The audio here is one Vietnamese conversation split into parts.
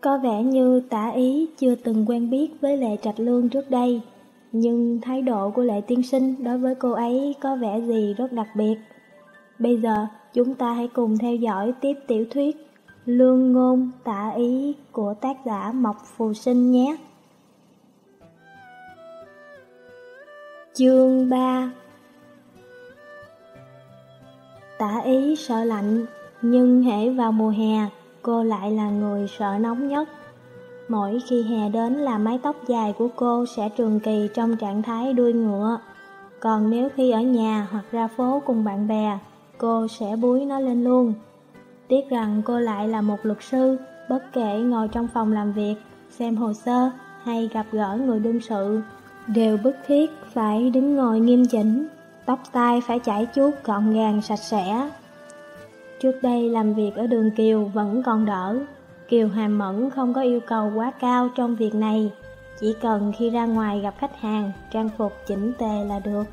Có vẻ như tả ý chưa từng quen biết với Lệ Trạch Lương trước đây, nhưng thái độ của Lệ Tiên Sinh đối với cô ấy có vẻ gì rất đặc biệt. Bây giờ, chúng ta hãy cùng theo dõi tiếp tiểu thuyết Lương Ngôn Tả Ý của tác giả Mộc Phù Sinh nhé. Chương 3 Tả Ý sợ lạnh, nhưng hễ vào mùa hè, cô lại là người sợ nóng nhất. Mỗi khi hè đến là mái tóc dài của cô sẽ trường kỳ trong trạng thái đuôi ngựa. Còn nếu khi ở nhà hoặc ra phố cùng bạn bè, cô sẽ búi nó lên luôn. Tiếc rằng cô lại là một luật sư, bất kể ngồi trong phòng làm việc, xem hồ sơ hay gặp gỡ người đương sự, đều bức thiết phải đứng ngồi nghiêm chỉnh, tóc tai phải chải chuốt gọn gàng sạch sẽ. Trước đây làm việc ở đường Kiều vẫn còn đỡ, Kiều Hàm Mẫn không có yêu cầu quá cao trong việc này, chỉ cần khi ra ngoài gặp khách hàng, trang phục chỉnh tề là được.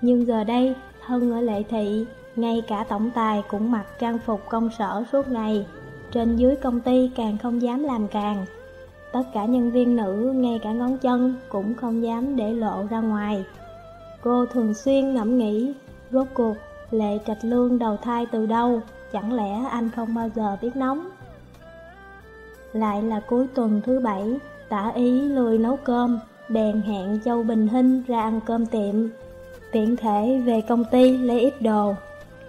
Nhưng giờ đây, thân ở lệ thị, ngay cả tổng tài cũng mặc trang phục công sở suốt ngày, trên dưới công ty càng không dám làm càng. Tất cả nhân viên nữ, ngay cả ngón chân cũng không dám để lộ ra ngoài. Cô thường xuyên ngẫm nghĩ, rốt cuộc Lệ Trạch Lương đầu thai từ đâu, chẳng lẽ anh không bao giờ biết nóng? Lại là cuối tuần thứ bảy, tả ý lười nấu cơm, bèn hẹn Châu Bình Hinh ra ăn cơm tiệm. Tiện thể về công ty lấy ít đồ.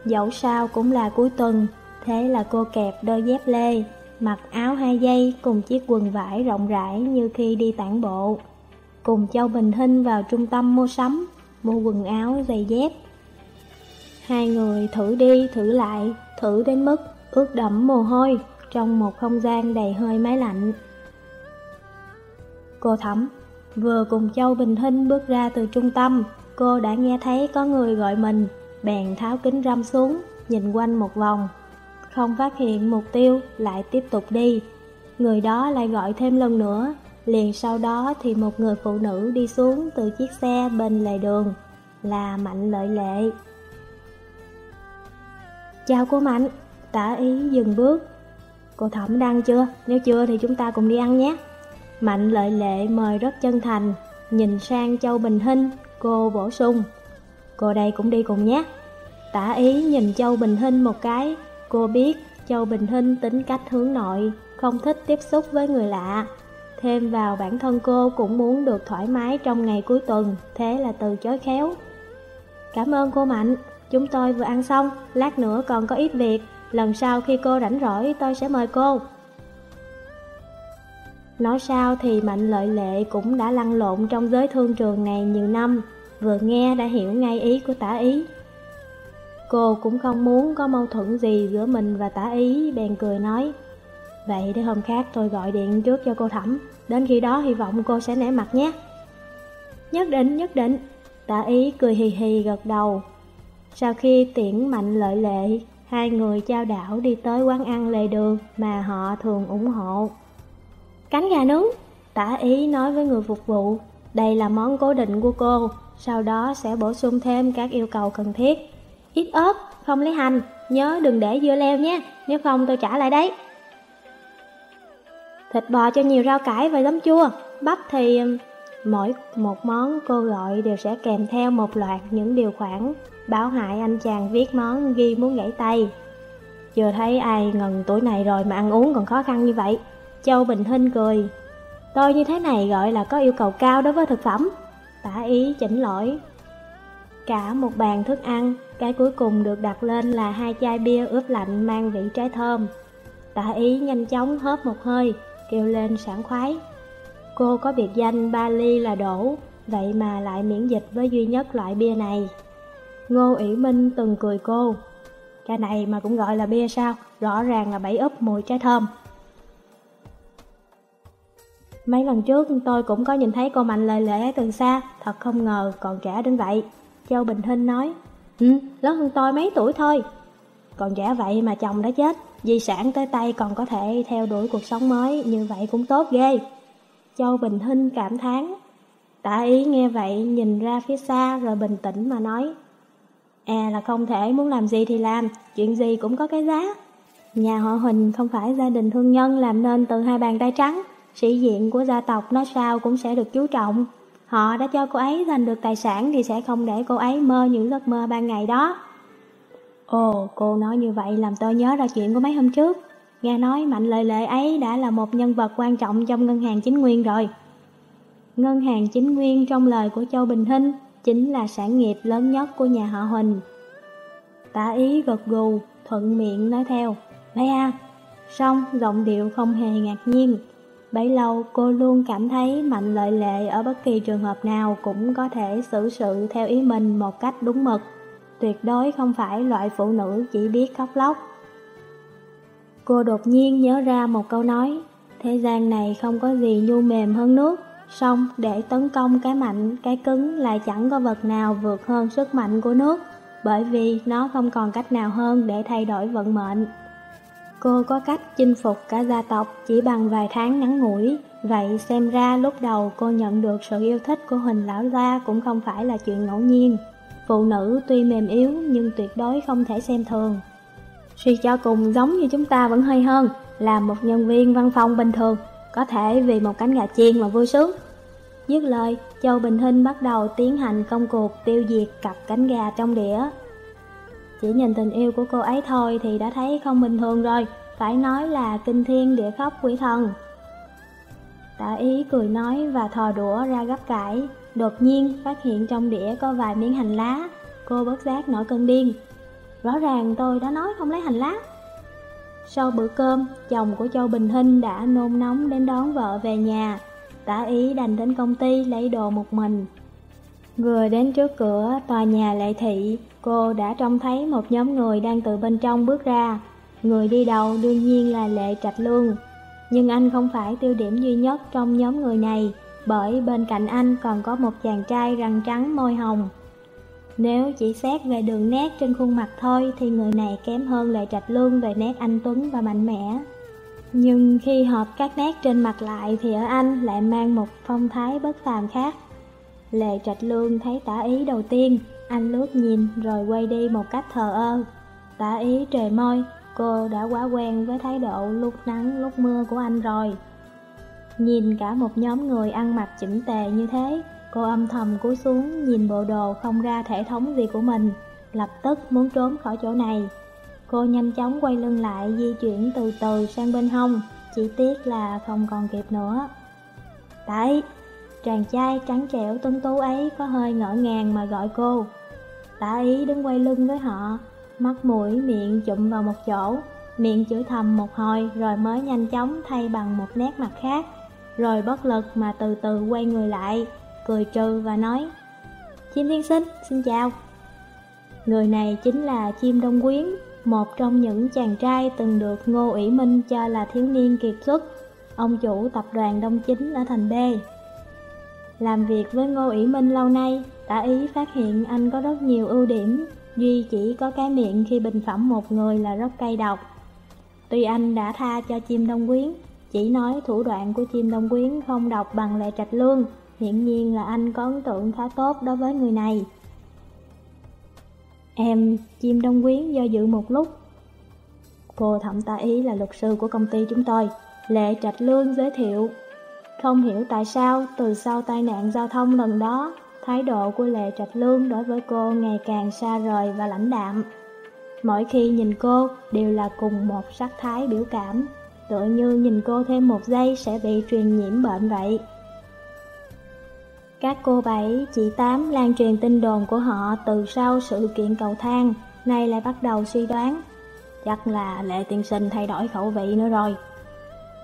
Dẫu sao cũng là cuối tuần, thế là cô kẹp đôi dép lê, mặc áo hai dây cùng chiếc quần vải rộng rãi như khi đi tản bộ. Cùng Châu Bình Hinh vào trung tâm mua sắm, mua quần áo, giày dép. Hai người thử đi thử lại, thử đến mức ướt đẫm mồ hôi trong một không gian đầy hơi máy lạnh. Cô Thẩm vừa cùng Châu Bình Hinh bước ra từ trung tâm, cô đã nghe thấy có người gọi mình, bèn tháo kính râm xuống, nhìn quanh một vòng. Không phát hiện mục tiêu, lại tiếp tục đi. Người đó lại gọi thêm lần nữa, liền sau đó thì một người phụ nữ đi xuống từ chiếc xe bên lề đường, là Mạnh Lợi Lệ. Chào cô Mạnh, tả ý dừng bước, Cô Thẩm đang chưa? Nếu chưa thì chúng ta cùng đi ăn nhé. Mạnh lợi lệ mời rất chân thành, nhìn sang Châu Bình Hinh, cô bổ sung. Cô đây cũng đi cùng nhé. Tả ý nhìn Châu Bình Hinh một cái, cô biết Châu Bình Hinh tính cách hướng nội, không thích tiếp xúc với người lạ. Thêm vào bản thân cô cũng muốn được thoải mái trong ngày cuối tuần, thế là từ chối khéo. Cảm ơn cô Mạnh, chúng tôi vừa ăn xong, lát nữa còn có ít việc, lần sau khi cô rảnh rỗi tôi sẽ mời cô. Nói sao thì Mạnh Lợi Lệ cũng đã lăn lộn trong giới thương trường này nhiều năm, vừa nghe đã hiểu ngay ý của tả ý. Cô cũng không muốn có mâu thuẫn gì giữa mình và tả ý, bèn cười nói. Vậy để hôm khác tôi gọi điện trước cho cô Thẩm, đến khi đó hy vọng cô sẽ nể mặt nhé. Nhất định, nhất định, tả ý cười hì hì gật đầu. Sau khi tiễn Mạnh Lợi Lệ Hai người trao đảo đi tới quán ăn lề đường mà họ thường ủng hộ. Cánh gà nướng, tả ý nói với người phục vụ, đây là món cố định của cô, sau đó sẽ bổ sung thêm các yêu cầu cần thiết. Ít ớt, không lấy hành, nhớ đừng để dưa leo nhé, nếu không tôi trả lại đấy. Thịt bò cho nhiều rau cải và giấm chua, bắp thì mỗi một món cô gọi đều sẽ kèm theo một loạt những điều khoản Báo hại anh chàng viết món ghi muốn gãy tay. Chưa thấy ai ngần tuổi này rồi mà ăn uống còn khó khăn như vậy, Châu Bình Hinh cười. Tôi như thế này gọi là có yêu cầu cao đối với thực phẩm. Tả ý chỉnh lỗi. Cả một bàn thức ăn, Cái cuối cùng được đặt lên là hai chai bia ướp lạnh mang vị trái thơm. Tả ý nhanh chóng hớp một hơi, Kêu lên sảng khoái. Cô có biệt danh ba ly là đổ, Vậy mà lại miễn dịch với duy nhất loại bia này. Ngô ỷ Minh từng cười cô. Cái này mà cũng gọi là bia sao, rõ ràng là bẫy úp mùi trái thơm. Mấy lần trước tôi cũng có nhìn thấy cô Mạnh lời lẽ từ xa, thật không ngờ còn trẻ đến vậy. Châu Bình Hinh nói, Ừ, lớn hơn tôi mấy tuổi thôi. Còn trẻ vậy mà chồng đã chết, di sản tới tay còn có thể theo đuổi cuộc sống mới, như vậy cũng tốt ghê. Châu Bình Hinh cảm thán. Tạ ý nghe vậy nhìn ra phía xa rồi bình tĩnh mà nói, À là không thể muốn làm gì thì làm, chuyện gì cũng có cái giá. Nhà họ Huỳnh không phải gia đình thương nhân làm nên từ hai bàn tay trắng, sĩ diện của gia tộc nói sao cũng sẽ được chú trọng. Họ đã cho cô ấy giành được tài sản thì sẽ không để cô ấy mơ những giấc mơ ban ngày đó. Ồ, cô nói như vậy làm tôi nhớ ra chuyện của mấy hôm trước. Nghe nói Mạnh Lợi Lệ ấy đã là một nhân vật quan trọng trong ngân hàng chính nguyên rồi. Ngân hàng chính nguyên trong lời của Châu Bình Hinh chính là sản nghiệp lớn nhất của nhà họ Huỳnh. Tả ý gật gù, thuận miệng nói theo, Vậy à, song giọng điệu không hề ngạc nhiên. Bấy lâu cô luôn cảm thấy mạnh lợi lệ ở bất kỳ trường hợp nào cũng có thể xử sự theo ý mình một cách đúng mực. Tuyệt đối không phải loại phụ nữ chỉ biết khóc lóc. Cô đột nhiên nhớ ra một câu nói, thế gian này không có gì nhu mềm hơn nước, song để tấn công cái mạnh, cái cứng lại chẳng có vật nào vượt hơn sức mạnh của nước, bởi vì nó không còn cách nào hơn để thay đổi vận mệnh. Cô có cách chinh phục cả gia tộc chỉ bằng vài tháng ngắn ngủi, vậy xem ra lúc đầu cô nhận được sự yêu thích của Huỳnh Lão Gia cũng không phải là chuyện ngẫu nhiên. Phụ nữ tuy mềm yếu nhưng tuyệt đối không thể xem thường. Suy cho cùng giống như chúng ta vẫn hơi hơn, là một nhân viên văn phòng bình thường, có thể vì một cánh gà chiên mà vui sướng. Dứt lời, Châu Bình Hinh bắt đầu tiến hành công cuộc tiêu diệt cặp cánh gà trong đĩa. Chỉ nhìn tình yêu của cô ấy thôi thì đã thấy không bình thường rồi, phải nói là kinh thiên địa khóc quỷ thần. Tạ ý cười nói và thò đũa ra gấp cải, đột nhiên phát hiện trong đĩa có vài miếng hành lá, cô bất giác nổi cơn điên. Rõ ràng tôi đã nói không lấy hành lá. Sau bữa cơm, chồng của Châu Bình Hinh đã nôn nóng đến đón vợ về nhà, tả ý đành đến công ty lấy đồ một mình. Vừa đến trước cửa tòa nhà lệ thị, cô đã trông thấy một nhóm người đang từ bên trong bước ra. Người đi đầu đương nhiên là Lệ Trạch Lương, nhưng anh không phải tiêu điểm duy nhất trong nhóm người này, bởi bên cạnh anh còn có một chàng trai răng trắng môi hồng. Nếu chỉ xét về đường nét trên khuôn mặt thôi thì người này kém hơn Lệ Trạch Lương về nét anh Tuấn và mạnh mẽ. Nhưng khi hợp các nét trên mặt lại thì ở anh lại mang một phong thái bất phàm khác. Lệ Trạch Lương thấy tả ý đầu tiên, anh lướt nhìn rồi quay đi một cách thờ ơ. Tả ý trời môi, cô đã quá quen với thái độ lúc nắng lúc mưa của anh rồi. Nhìn cả một nhóm người ăn mặc chỉnh tề như thế, cô âm thầm cúi xuống nhìn bộ đồ không ra thể thống gì của mình, lập tức muốn trốn khỏi chỗ này. Cô nhanh chóng quay lưng lại di chuyển từ từ sang bên hông, chỉ tiếc là không còn kịp nữa. Tại, chàng trai trắng trẻo tuấn tú ấy có hơi ngỡ ngàng mà gọi cô. Tả ý đứng quay lưng với họ, mắt mũi miệng chụm vào một chỗ, miệng chửi thầm một hồi rồi mới nhanh chóng thay bằng một nét mặt khác, rồi bất lực mà từ từ quay người lại, cười trừ và nói Chim thiên sinh, xin chào. Người này chính là chim đông quyến, một trong những chàng trai từng được Ngô ủy Minh cho là thiếu niên kiệt xuất, ông chủ tập đoàn Đông Chính ở thành B. Làm việc với Ngô ủy Minh lâu nay, tả ý phát hiện anh có rất nhiều ưu điểm, duy chỉ có cái miệng khi bình phẩm một người là rất cay độc. Tuy anh đã tha cho chim đông quyến, chỉ nói thủ đoạn của chim đông quyến không độc bằng lệ trạch lương, hiển nhiên là anh có ấn tượng khá tốt đối với người này. Em, chim đông quyến do dự một lúc. Cô thẩm tá ý là luật sư của công ty chúng tôi, Lệ Trạch Lương giới thiệu. Không hiểu tại sao, từ sau tai nạn giao thông lần đó, thái độ của Lệ Trạch Lương đối với cô ngày càng xa rời và lãnh đạm. Mỗi khi nhìn cô đều là cùng một sắc thái biểu cảm, tựa như nhìn cô thêm một giây sẽ bị truyền nhiễm bệnh vậy. Các cô bảy, chị Tám lan truyền tin đồn của họ từ sau sự kiện cầu thang, nay lại bắt đầu suy đoán. Chắc là Lệ Tiên Sinh thay đổi khẩu vị nữa rồi.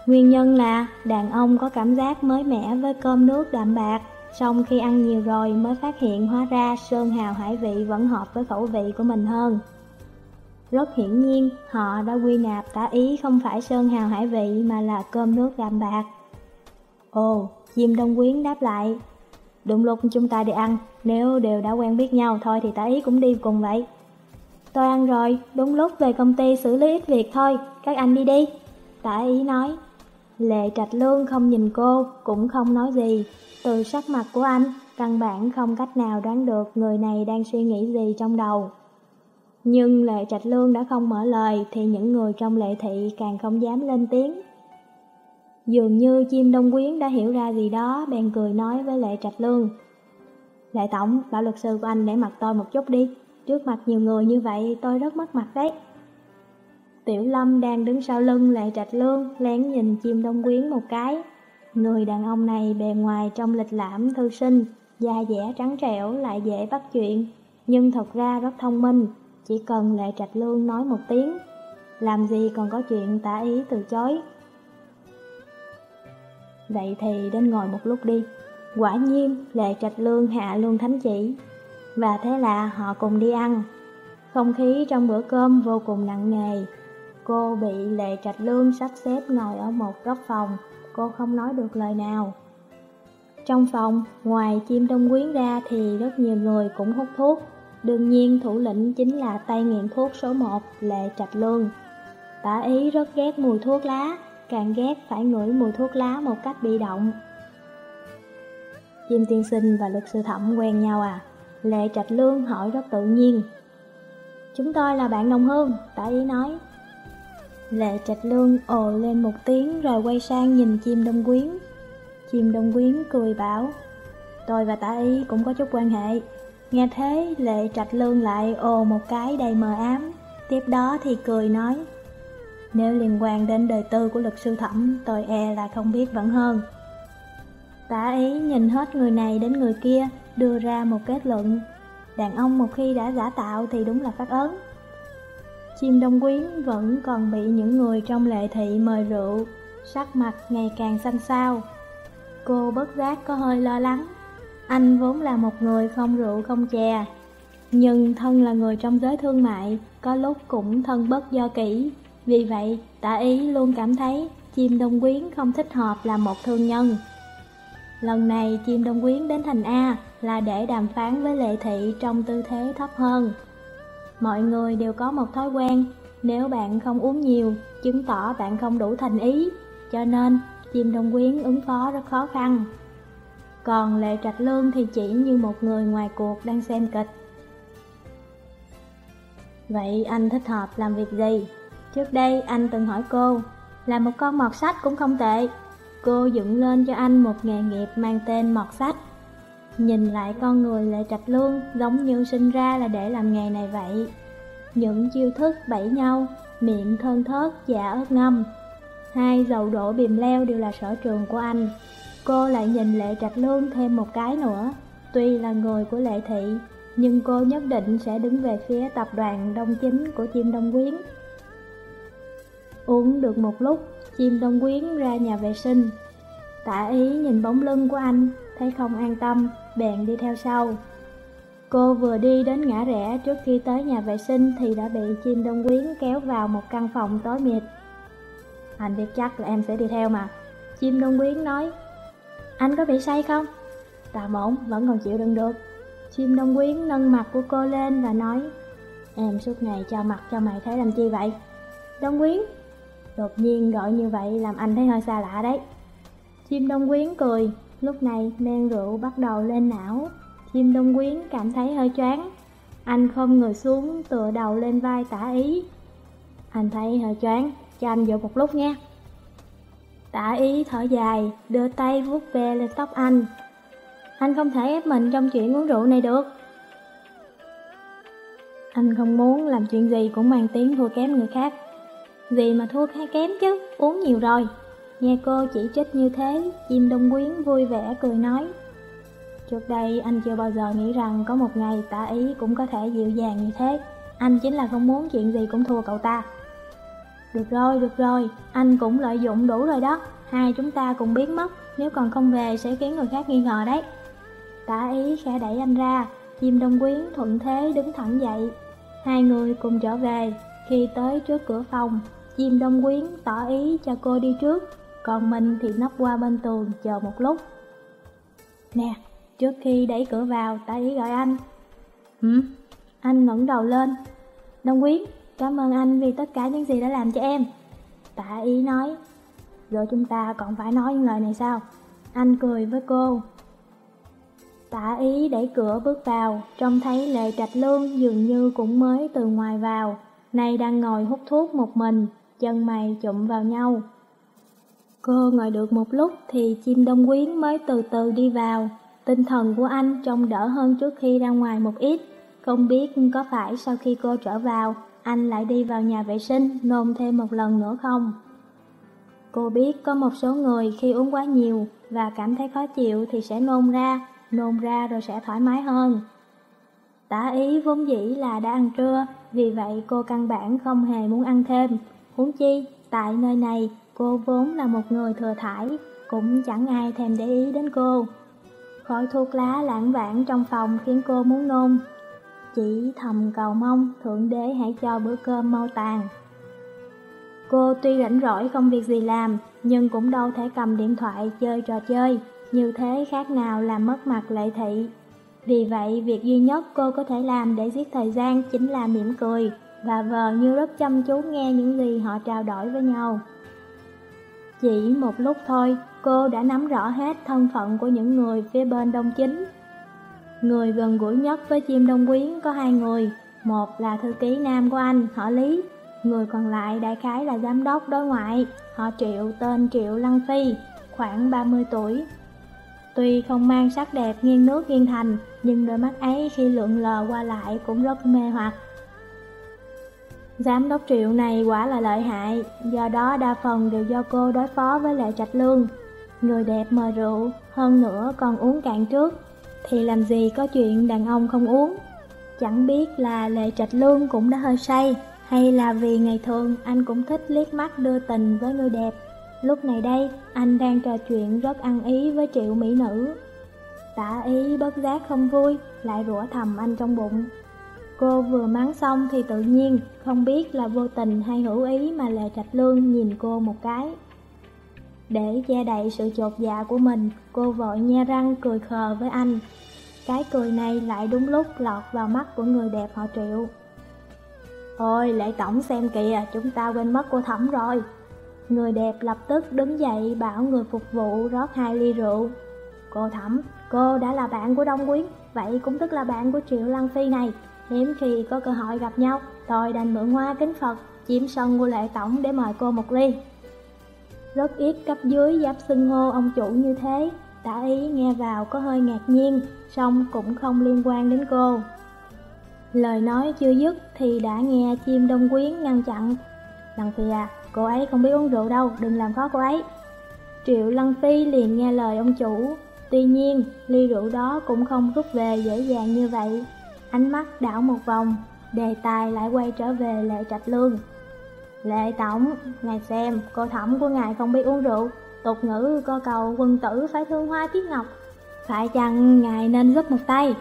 Nguyên nhân là đàn ông có cảm giác mới mẻ với cơm nước đạm bạc, xong khi ăn nhiều rồi mới phát hiện hóa ra sơn hào hải vị vẫn hợp với khẩu vị của mình hơn. Rất hiển nhiên, họ đã quy nạp tả ý không phải sơn hào hải vị mà là cơm nước đạm bạc. Ồ, chim đông quyến đáp lại, Đúng lúc chúng ta đi ăn, nếu đều đã quen biết nhau thôi thì tả ý cũng đi cùng vậy. Tôi ăn rồi, đúng lúc về công ty xử lý ít việc thôi, các anh đi đi. Tả ý nói. Lệ Trạch Lương không nhìn cô, cũng không nói gì. Từ sắc mặt của anh, căn bản không cách nào đoán được người này đang suy nghĩ gì trong đầu. Nhưng Lệ Trạch Lương đã không mở lời thì những người trong lệ thị càng không dám lên tiếng. Dường như chim đông quyến đã hiểu ra gì đó, bèn cười nói với Lệ Trạch Lương. Lệ Tổng, bảo luật sư của anh để mặt tôi một chút đi. Trước mặt nhiều người như vậy tôi rất mất mặt đấy. Tiểu Lâm đang đứng sau lưng Lệ Trạch Lương, lén nhìn chim đông quyến một cái. Người đàn ông này bề ngoài trong lịch lãm thư sinh, da dẻ trắng trẻo lại dễ bắt chuyện, nhưng thật ra rất thông minh, chỉ cần Lệ Trạch Lương nói một tiếng, làm gì còn có chuyện tả ý từ chối. Vậy thì đến ngồi một lúc đi. Quả nhiên, Lệ Trạch Lương hạ lương thánh chỉ. Và thế là họ cùng đi ăn. Không khí trong bữa cơm vô cùng nặng nề. Cô bị Lệ Trạch Lương sắp xếp ngồi ở một góc phòng, cô không nói được lời nào. Trong phòng, ngoài chim đông quyến ra thì rất nhiều người cũng hút thuốc. Đương nhiên thủ lĩnh chính là tay nghiện thuốc số 1, Lệ Trạch Lương. Tả ý rất ghét mùi thuốc lá, càng ghét phải ngửi mùi thuốc lá một cách bị động. Chim tiên sinh và luật sư thẩm quen nhau à? Lệ Trạch Lương hỏi rất tự nhiên. Chúng tôi là bạn đồng hương, tả ý nói. Lệ Trạch Lương ồ lên một tiếng rồi quay sang nhìn chim đông quyến. Chim đông quyến cười bảo, tôi và tả ý cũng có chút quan hệ. Nghe thế, Lệ Trạch Lương lại ồ một cái đầy mờ ám, tiếp đó thì cười nói, nếu liên quan đến đời tư của luật sư thẩm, tôi e là không biết vẫn hơn. Tả ý nhìn hết người này đến người kia, đưa ra một kết luận. Đàn ông một khi đã giả tạo thì đúng là phát ớn. Chim đông quyến vẫn còn bị những người trong lệ thị mời rượu, sắc mặt ngày càng xanh xao. Cô bất giác có hơi lo lắng. Anh vốn là một người không rượu không chè, nhưng thân là người trong giới thương mại, có lúc cũng thân bất do kỹ. Vì vậy, tả ý luôn cảm thấy chim đông quyến không thích hợp làm một thương nhân. Lần này chim đông quyến đến thành A là để đàm phán với lệ thị trong tư thế thấp hơn. Mọi người đều có một thói quen, nếu bạn không uống nhiều, chứng tỏ bạn không đủ thành ý, cho nên chim đông quyến ứng phó rất khó khăn. Còn lệ trạch lương thì chỉ như một người ngoài cuộc đang xem kịch. Vậy anh thích hợp làm việc gì? Trước đây anh từng hỏi cô, là một con mọt sách cũng không tệ. Cô dựng lên cho anh một nghề nghiệp mang tên mọt sách. Nhìn lại con người Lệ Trạch Lương giống như sinh ra là để làm nghề này vậy. Những chiêu thức bẫy nhau, miệng thơn thớt dạ ớt ngâm. Hai dầu đổ bìm leo đều là sở trường của anh. Cô lại nhìn Lệ Trạch Lương thêm một cái nữa. Tuy là người của Lệ Thị, nhưng cô nhất định sẽ đứng về phía tập đoàn đông chính của chim đông quyến. Uống được một lúc, chim đông quyến ra nhà vệ sinh. Tả ý nhìn bóng lưng của anh, thấy không an tâm, bèn đi theo sau. Cô vừa đi đến ngã rẽ trước khi tới nhà vệ sinh thì đã bị chim đông quyến kéo vào một căn phòng tối mịt. Anh biết chắc là em sẽ đi theo mà. Chim đông quyến nói, anh có bị say không? Tà mộng vẫn còn chịu đựng được. Chim đông quyến nâng mặt của cô lên và nói, em suốt ngày cho mặt cho mày thấy làm chi vậy? Đông quyến, Đột nhiên gọi như vậy làm anh thấy hơi xa lạ đấy. Chim đông quyến cười, lúc này men rượu bắt đầu lên não. Chim đông quyến cảm thấy hơi choáng. Anh không người xuống tựa đầu lên vai tả ý. Anh thấy hơi choáng, cho anh dựa một lúc nha. Tả ý thở dài, đưa tay vuốt ve lên tóc anh. Anh không thể ép mình trong chuyện uống rượu này được. Anh không muốn làm chuyện gì cũng mang tiếng thua kém người khác. Gì mà thua khai kém chứ, uống nhiều rồi. Nghe cô chỉ trích như thế, chim đông quyến vui vẻ cười nói. Trước đây anh chưa bao giờ nghĩ rằng có một ngày tả ý cũng có thể dịu dàng như thế. Anh chính là không muốn chuyện gì cũng thua cậu ta. Được rồi, được rồi, anh cũng lợi dụng đủ rồi đó. Hai chúng ta cùng biến mất, nếu còn không về sẽ khiến người khác nghi ngờ đấy. Tả ý khẽ đẩy anh ra, chim đông quyến thuận thế đứng thẳng dậy. Hai người cùng trở về, khi tới trước cửa phòng, Chim đông quyến tỏ ý cho cô đi trước, còn mình thì nấp qua bên tường chờ một lúc. Nè, trước khi đẩy cửa vào, ta ý gọi anh. Hử? Anh ngẩng đầu lên. Đông quyến, cảm ơn anh vì tất cả những gì đã làm cho em. Tạ ý nói, rồi chúng ta còn phải nói những lời này sao? Anh cười với cô. Tả ý đẩy cửa bước vào, trông thấy Lệ Trạch Lương dường như cũng mới từ ngoài vào, nay đang ngồi hút thuốc một mình, chân mày chụm vào nhau. Cô ngồi được một lúc thì chim đông quyến mới từ từ đi vào, tinh thần của anh trông đỡ hơn trước khi ra ngoài một ít, không biết có phải sau khi cô trở vào, anh lại đi vào nhà vệ sinh nôn thêm một lần nữa không? Cô biết có một số người khi uống quá nhiều và cảm thấy khó chịu thì sẽ nôn ra, nôn ra rồi sẽ thoải mái hơn. Tả ý vốn dĩ là đã ăn trưa, vì vậy cô căn bản không hề muốn ăn thêm. Huống chi, tại nơi này, cô vốn là một người thừa thải, cũng chẳng ai thèm để ý đến cô. Khói thuốc lá lãng vãng trong phòng khiến cô muốn nôn. Chỉ thầm cầu mong Thượng Đế hãy cho bữa cơm mau tàn. Cô tuy rảnh rỗi không việc gì làm, nhưng cũng đâu thể cầm điện thoại chơi trò chơi, như thế khác nào làm mất mặt lệ thị. Vì vậy, việc duy nhất cô có thể làm để giết thời gian chính là mỉm cười, và vờ như rất chăm chú nghe những gì họ trao đổi với nhau. Chỉ một lúc thôi, cô đã nắm rõ hết thân phận của những người phía bên đông chính. Người gần gũi nhất với chim đông quyến có hai người, một là thư ký nam của anh, họ Lý, người còn lại đại khái là giám đốc đối ngoại, họ Triệu tên Triệu Lăng Phi, khoảng 30 tuổi. Tuy không mang sắc đẹp nghiêng nước nghiêng thành, nhưng đôi mắt ấy khi lượn lờ qua lại cũng rất mê hoặc. Giám đốc triệu này quả là lợi hại, do đó đa phần đều do cô đối phó với Lệ Trạch Lương. Người đẹp mời rượu, hơn nữa còn uống cạn trước, thì làm gì có chuyện đàn ông không uống. Chẳng biết là Lệ Trạch Lương cũng đã hơi say, hay là vì ngày thường anh cũng thích liếc mắt đưa tình với người đẹp. Lúc này đây, anh đang trò chuyện rất ăn ý với triệu mỹ nữ. Tả ý bất giác không vui, lại rủa thầm anh trong bụng. Cô vừa mắng xong thì tự nhiên, không biết là vô tình hay hữu ý mà Lệ Trạch Lương nhìn cô một cái. Để che đậy sự chột dạ của mình, cô vội nhe răng cười khờ với anh. Cái cười này lại đúng lúc lọt vào mắt của người đẹp họ triệu. Ôi, Lệ Tổng xem kìa, chúng ta quên mất cô Thẩm rồi. Người đẹp lập tức đứng dậy bảo người phục vụ rót hai ly rượu. Cô Thẩm, cô đã là bạn của Đông Quyến, vậy cũng tức là bạn của Triệu Lăng Phi này. Hiếm khi có cơ hội gặp nhau, tôi đành mượn hoa kính Phật, chiếm sân của lệ tổng để mời cô một ly. Rất ít cấp dưới dám xưng hô ông chủ như thế, tả ý nghe vào có hơi ngạc nhiên, song cũng không liên quan đến cô. Lời nói chưa dứt thì đã nghe chim đông quyến ngăn chặn. Lăng Phi à, cô ấy không biết uống rượu đâu, đừng làm khó cô ấy. Triệu Lăng Phi liền nghe lời ông chủ, tuy nhiên ly rượu đó cũng không rút về dễ dàng như vậy. Ánh mắt đảo một vòng, đề tài lại quay trở về Lệ Trạch Lương. Lệ Tổng, ngài xem, cô thẩm của ngài không biết uống rượu, tục ngữ co cầu quân tử phải thương hoa tiết ngọc. Phải chăng ngài nên giúp một tay?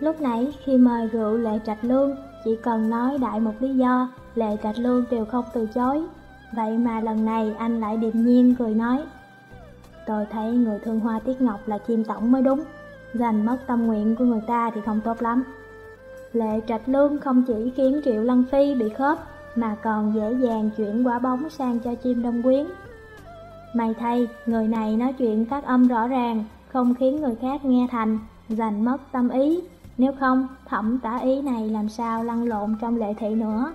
Lúc nãy khi mời rượu Lệ Trạch Lương, chỉ cần nói đại một lý do, Lệ Trạch Lương đều không từ chối. Vậy mà lần này anh lại điềm nhiên cười nói. Tôi thấy người thương hoa tiết ngọc là chim tổng mới đúng, giành mất tâm nguyện của người ta thì không tốt lắm. Lệ Trạch Lương không chỉ khiến Triệu Lăng Phi bị khớp, mà còn dễ dàng chuyển quả bóng sang cho chim đông quyến. May thay, người này nói chuyện phát âm rõ ràng, không khiến người khác nghe thành, giành mất tâm ý. Nếu không, thẩm tả ý này làm sao lăn lộn trong lệ thị nữa.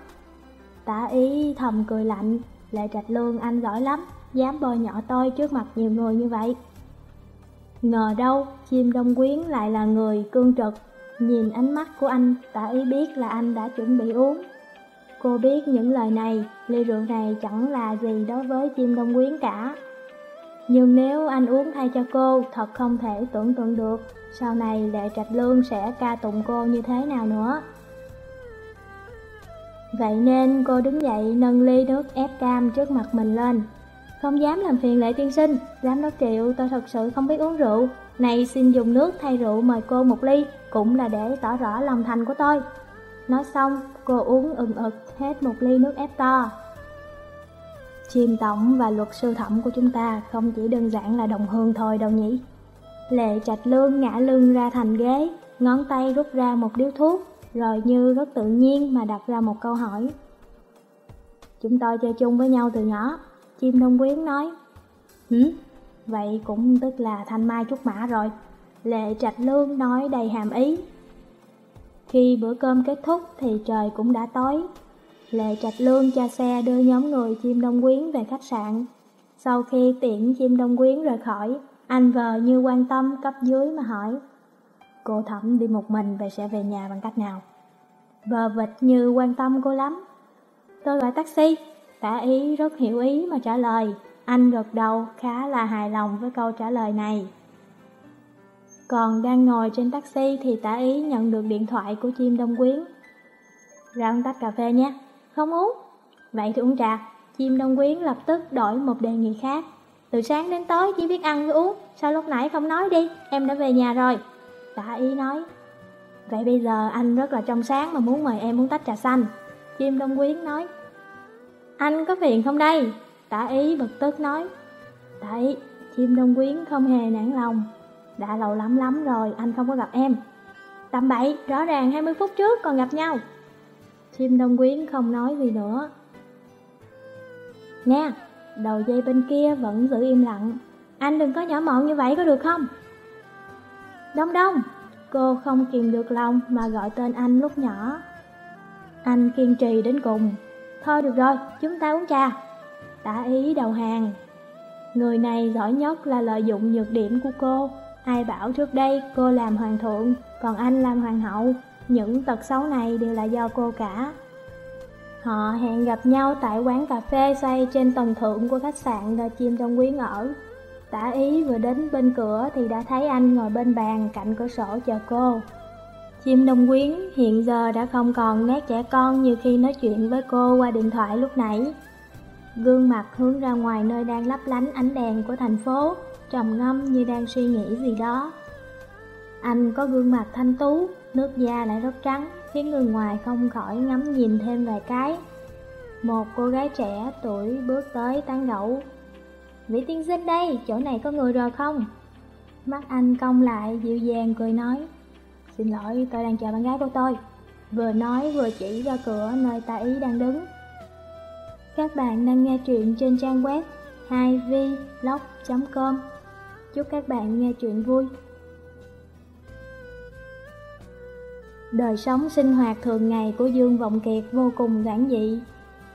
Tả ý thầm cười lạnh, lệ trạch lương anh giỏi lắm, dám bôi nhỏ tôi trước mặt nhiều người như vậy. Ngờ đâu, chim đông quyến lại là người cương trực, Nhìn ánh mắt của anh, tả ý biết là anh đã chuẩn bị uống. Cô biết những lời này, ly rượu này chẳng là gì đối với chim đông quyến cả. Nhưng nếu anh uống thay cho cô, thật không thể tưởng tượng được sau này Lệ Trạch Lương sẽ ca tụng cô như thế nào nữa. Vậy nên cô đứng dậy nâng ly nước ép cam trước mặt mình lên. Không dám làm phiền Lệ Tiên Sinh, giám đốc triệu tôi thật sự không biết uống rượu. Này xin dùng nước thay rượu mời cô một ly, cũng là để tỏ rõ lòng thành của tôi. Nói xong, cô uống ừng ực hết một ly nước ép to. Chim tổng và luật sư thẩm của chúng ta không chỉ đơn giản là đồng hương thôi đâu nhỉ. Lệ trạch lương ngã lưng ra thành ghế, ngón tay rút ra một điếu thuốc, rồi như rất tự nhiên mà đặt ra một câu hỏi. Chúng tôi chơi chung với nhau từ nhỏ, chim đông quyến nói. Hử? Vậy cũng tức là thanh mai trúc mã rồi. Lệ Trạch Lương nói đầy hàm ý. Khi bữa cơm kết thúc thì trời cũng đã tối. Lệ Trạch Lương cho xe đưa nhóm người chim đông quyến về khách sạn. Sau khi tiễn chim đông quyến rời khỏi, anh vờ như quan tâm cấp dưới mà hỏi. Cô Thẩm đi một mình và sẽ về nhà bằng cách nào? Vờ vịt như quan tâm cô lắm. Tôi gọi taxi, tả ý rất hiểu ý mà trả lời. Anh gật đầu khá là hài lòng với câu trả lời này. Còn đang ngồi trên taxi thì tả ý nhận được điện thoại của chim đông quyến. Ra uống tách cà phê nhé. Không uống. Vậy thì uống trà. Chim đông quyến lập tức đổi một đề nghị khác. Từ sáng đến tối chỉ biết ăn với uống. Sao lúc nãy không nói đi, em đã về nhà rồi. Tả ý nói. Vậy bây giờ anh rất là trong sáng mà muốn mời em uống tách trà xanh. Chim đông quyến nói. Anh có phiền không đây? Tả ý bực tức nói. Tả ý, chim đông quyến không hề nản lòng. Đã lâu lắm lắm rồi anh không có gặp em. Tầm bậy, rõ ràng 20 phút trước còn gặp nhau. Chim đông quyến không nói gì nữa. Nè, đầu dây bên kia vẫn giữ im lặng. Anh đừng có nhỏ mọn như vậy có được không? Đông đông, cô không kìm được lòng mà gọi tên anh lúc nhỏ. Anh kiên trì đến cùng. Thôi được rồi, chúng ta uống trà. Tả ý đầu hàng. Người này giỏi nhất là lợi dụng nhược điểm của cô. Ai bảo trước đây cô làm hoàng thượng, còn anh làm hoàng hậu. Những tật xấu này đều là do cô cả. Họ hẹn gặp nhau tại quán cà phê xoay trên tầng thượng của khách sạn nơi chim trong quyến ở. Tả ý vừa đến bên cửa thì đã thấy anh ngồi bên bàn cạnh cửa sổ chờ cô. Chim đông quyến hiện giờ đã không còn nét trẻ con như khi nói chuyện với cô qua điện thoại lúc nãy. Gương mặt hướng ra ngoài nơi đang lấp lánh ánh đèn của thành phố, trầm ngâm như đang suy nghĩ gì đó. Anh có gương mặt thanh tú, nước da lại rất trắng, khiến người ngoài không khỏi ngắm nhìn thêm vài cái. Một cô gái trẻ tuổi bước tới tán gẫu. Vị tiên sinh đây, chỗ này có người rồi không? Mắt anh cong lại, dịu dàng cười nói. Xin lỗi, tôi đang chờ bạn gái của tôi. Vừa nói vừa chỉ ra cửa nơi ta ý đang đứng. Các bạn đang nghe truyện trên trang web 2vlog.com Chúc các bạn nghe truyện vui. Đời sống sinh hoạt thường ngày của Dương Vọng Kiệt vô cùng giản dị.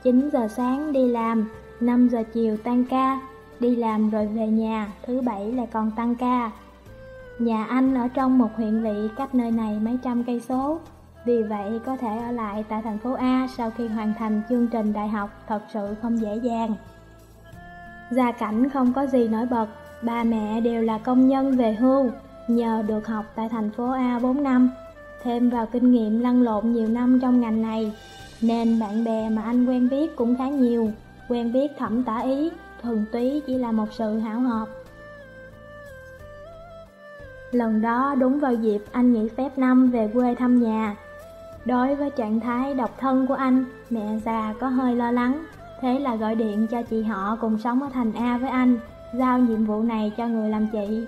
9 giờ sáng đi làm, 5 giờ chiều tan ca, đi làm rồi về nhà, thứ bảy lại còn tăng ca. Nhà anh ở trong một huyện vị cách nơi này mấy trăm cây số, vì vậy có thể ở lại tại thành phố A sau khi hoàn thành chương trình đại học thật sự không dễ dàng. Gia cảnh không có gì nổi bật, ba mẹ đều là công nhân về hưu, nhờ được học tại thành phố A 4 năm, thêm vào kinh nghiệm lăn lộn nhiều năm trong ngành này, nên bạn bè mà anh quen biết cũng khá nhiều, quen biết thẩm tả ý, thuần túy chỉ là một sự hảo hợp. Lần đó đúng vào dịp anh nghỉ phép năm về quê thăm nhà. Đối với trạng thái độc thân của anh, mẹ già có hơi lo lắng, thế là gọi điện cho chị họ cùng sống ở thành A với anh, giao nhiệm vụ này cho người làm chị.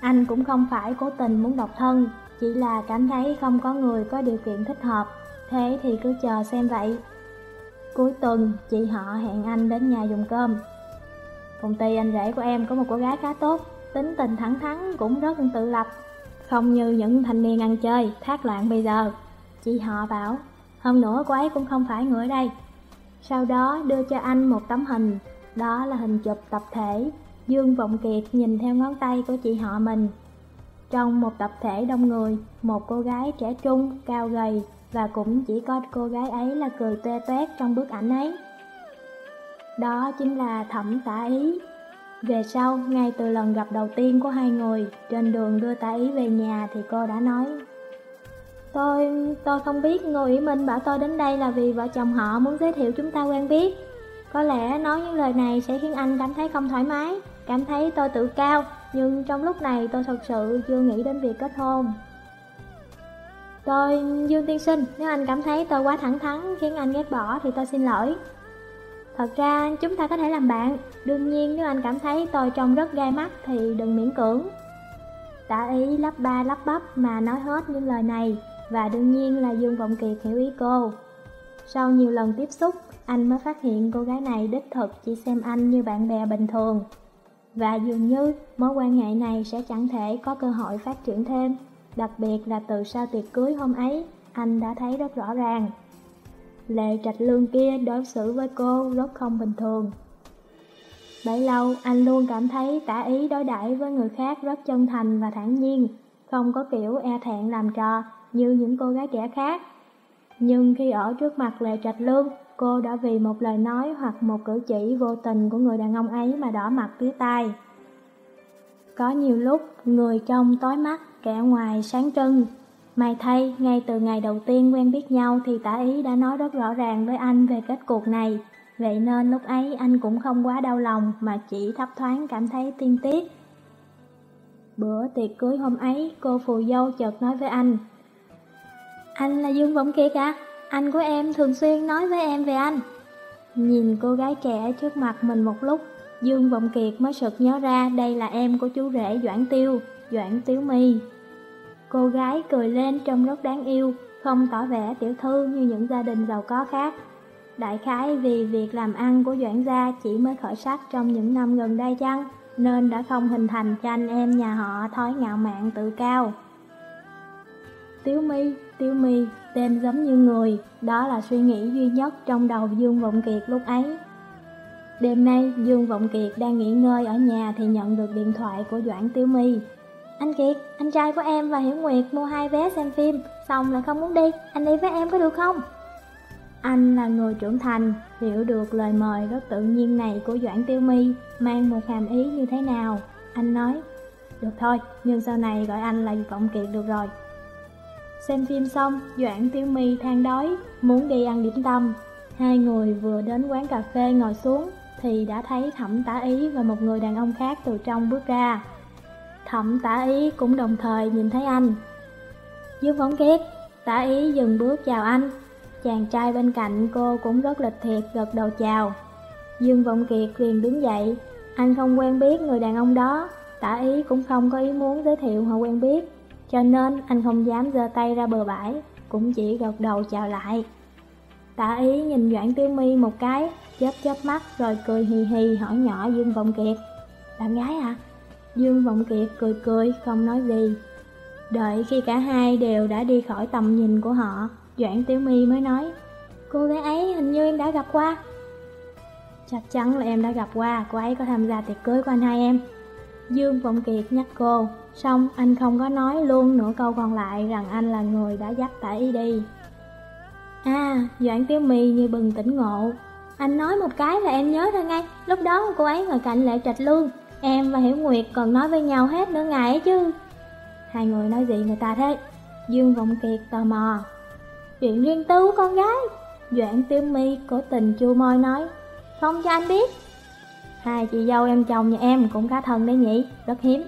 Anh cũng không phải cố tình muốn độc thân, chỉ là cảm thấy không có người có điều kiện thích hợp, thế thì cứ chờ xem vậy. Cuối tuần, chị họ hẹn anh đến nhà dùng cơm. Công ty anh rể của em có một cô gái khá tốt, tính tình thẳng thắn cũng rất tự lập, không như những thanh niên ăn chơi, thác loạn bây giờ. Chị họ bảo, hơn nữa cô ấy cũng không phải người ở đây. Sau đó đưa cho anh một tấm hình, đó là hình chụp tập thể. Dương Vọng Kiệt nhìn theo ngón tay của chị họ mình. Trong một tập thể đông người, một cô gái trẻ trung, cao gầy và cũng chỉ có cô gái ấy là cười toe toét trong bức ảnh ấy. Đó chính là Thẩm Tả Ý, về sau, ngay từ lần gặp đầu tiên của hai người, trên đường đưa tả ý về nhà thì cô đã nói Tôi, tôi không biết Ngô Ủy Minh bảo tôi đến đây là vì vợ chồng họ muốn giới thiệu chúng ta quen biết. Có lẽ nói những lời này sẽ khiến anh cảm thấy không thoải mái, cảm thấy tôi tự cao Nhưng trong lúc này tôi thật sự chưa nghĩ đến việc kết hôn. Tôi, Dương Tiên Sinh, nếu anh cảm thấy tôi quá thẳng thắn khiến anh ghét bỏ thì tôi xin lỗi. Thật ra chúng ta có thể làm bạn. Đương nhiên nếu anh cảm thấy tôi trông rất gai mắt thì đừng miễn cưỡng. Tả ý lắp ba lắp bắp mà nói hết những lời này. Và đương nhiên là Dương Vọng Kiệt hiểu ý cô Sau nhiều lần tiếp xúc, anh mới phát hiện cô gái này đích thực chỉ xem anh như bạn bè bình thường Và dường như mối quan hệ này sẽ chẳng thể có cơ hội phát triển thêm, đặc biệt là từ sau tiệc cưới hôm ấy, anh đã thấy rất rõ ràng. Lệ trạch lương kia đối xử với cô rất không bình thường. Bấy lâu anh luôn cảm thấy tả ý đối đãi với người khác rất chân thành và thản nhiên, không có kiểu e thẹn làm trò như những cô gái trẻ khác. Nhưng khi ở trước mặt Lệ Trạch Lương, cô đã vì một lời nói hoặc một cử chỉ vô tình của người đàn ông ấy mà đỏ mặt tía tai. Có nhiều lúc, người trong tối mắt, kẻ ngoài sáng trưng. May thay, ngay từ ngày đầu tiên quen biết nhau thì tả ý đã nói rất rõ ràng với anh về kết cuộc này. Vậy nên lúc ấy anh cũng không quá đau lòng mà chỉ thấp thoáng cảm thấy tiên tiếc. Bữa tiệc cưới hôm ấy, cô phù dâu chợt nói với anh. Anh là Dương Vọng Kiệt à? Anh của em thường xuyên nói với em về anh. Nhìn cô gái trẻ trước mặt mình một lúc, Dương Vọng Kiệt mới sực nhớ ra đây là em của chú rể Doãn Tiêu, Doãn Tiếu My. Cô gái cười lên trông rất đáng yêu, không tỏ vẻ tiểu thư như những gia đình giàu có khác. Đại khái vì việc làm ăn của Doãn gia chỉ mới khởi sắc trong những năm gần đây chăng, nên đã không hình thành cho anh em nhà họ thói ngạo mạn tự cao. Tiếu mi, Tiếu mi, tên giống như người, đó là suy nghĩ duy nhất trong đầu Dương Vọng Kiệt lúc ấy. Đêm nay, Dương Vọng Kiệt đang nghỉ ngơi ở nhà thì nhận được điện thoại của Doãn Tiếu My. Anh Kiệt, anh trai của em và Hiểu Nguyệt mua hai vé xem phim, xong lại không muốn đi, anh đi với em có được không? Anh là người trưởng thành, hiểu được lời mời rất tự nhiên này của Doãn Tiêu My mang một hàm ý như thế nào. Anh nói, được thôi, nhưng sau này gọi anh là Vọng Kiệt được rồi. Xem phim xong, Doãn Tiêu My than đói, muốn đi ăn điểm tâm. Hai người vừa đến quán cà phê ngồi xuống, thì đã thấy Thẩm Tả Ý và một người đàn ông khác từ trong bước ra. Thẩm Tả Ý cũng đồng thời nhìn thấy anh. Dương Phóng Kiệt, Tả Ý dừng bước chào anh, Chàng trai bên cạnh cô cũng rất lịch thiệp gật đầu chào. Dương Vọng Kiệt liền đứng dậy, anh không quen biết người đàn ông đó, tả ý cũng không có ý muốn giới thiệu họ quen biết, cho nên anh không dám giơ tay ra bờ bãi, cũng chỉ gật đầu chào lại. Tả ý nhìn Doãn Tiêu Mi một cái, chớp chớp mắt rồi cười hì hì hỏi nhỏ Dương Vọng Kiệt. Bạn gái à? Dương Vọng Kiệt cười cười, không nói gì. Đợi khi cả hai đều đã đi khỏi tầm nhìn của họ, Doãn Tiểu My mới nói Cô gái ấy hình như em đã gặp qua Chắc chắn là em đã gặp qua Cô ấy có tham gia tiệc cưới của anh hai em Dương Vọng Kiệt nhắc cô Xong, anh không có nói luôn nửa câu còn lại Rằng anh là người đã dắt tả y đi. À Doãn Tiếu Mì như bừng tỉnh ngộ. Anh nói một cái là em nhớ ra ngay. Lúc đó cô ấy ngồi cạnh Lệ Trạch Lương. Em và Hiểu Nguyệt còn nói với nhau hết nửa ngày ấy chứ. Hai người nói gì người ta thế? Dương Vọng Kiệt tò mò. Chuyện riêng tư con gái. Doãn tiêu mi cố tình chua môi nói. Không cho anh biết. Hai chị dâu em chồng nhà em cũng cá thân đấy nhỉ. Rất hiếm.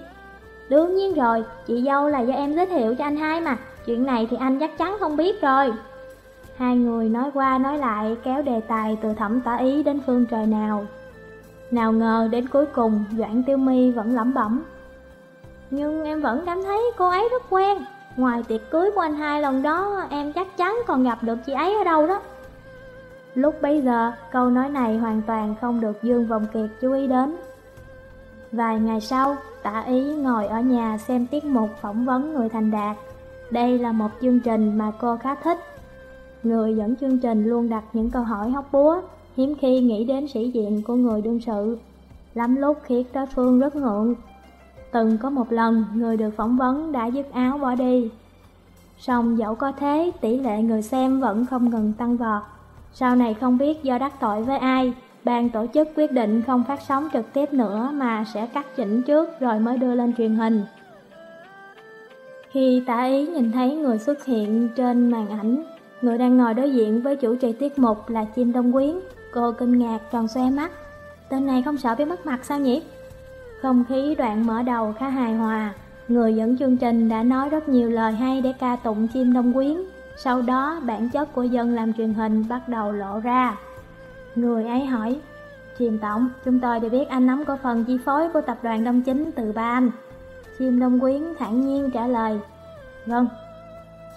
Đương nhiên rồi, Chị dâu là do em giới thiệu cho anh hai mà. Chuyện này thì anh chắc chắn không biết rồi. Hai người nói qua nói lại, kéo đề tài từ thẩm tả ý đến phương trời nào. Nào ngờ đến cuối cùng, Doãn Tiêu mi vẫn lẩm bẩm. Nhưng em vẫn cảm thấy cô ấy rất quen. Ngoài tiệc cưới của anh hai lần đó, Em chắc chắn còn gặp được chị ấy ở đâu đó. Lúc bấy giờ, Câu nói này hoàn toàn không được Dương Vọng Kiệt chú ý đến. Vài ngày sau Tả Ý ngồi ở nhà xem tiết mục phỏng vấn người thành đạt Đây là một chương trình mà cô khá thích Người dẫn chương trình luôn đặt những câu hỏi hóc búa Hiếm khi nghĩ đến sĩ diện của người đương sự Lắm lúc khiến đối phương rất ngượng Từng có một lần, người được phỏng vấn đã dứt áo bỏ đi. Song dẫu có thế, tỷ lệ người xem vẫn không ngừng tăng vọt. Sau này không biết do đắc tội với ai, ban tổ chức quyết định không phát sóng trực tiếp nữa mà sẽ cắt chỉnh trước rồi mới đưa lên truyền hình. Khi tả ý nhìn thấy người xuất hiện trên màn ảnh, người đang ngồi đối diện với chủ trì tiết mục là Chim Đông Quyến, cô kinh ngạc tròn xoe mắt. Tên này không sợ bị mất mặt sao nhỉ? Không khí đoạn mở đầu khá hài hòa, người dẫn chương trình đã nói rất nhiều lời hay để ca tụng chim đông quyến. Sau đó, bản chất của dân làm truyền hình bắt đầu lộ ra. Người ấy hỏi, chiêm Tổng, chúng tôi đều biết anh nắm cổ phần chi phối của tập đoàn Đông Chính từ ba anh. chiêm Đông Quyến thản nhiên trả lời, Vâng.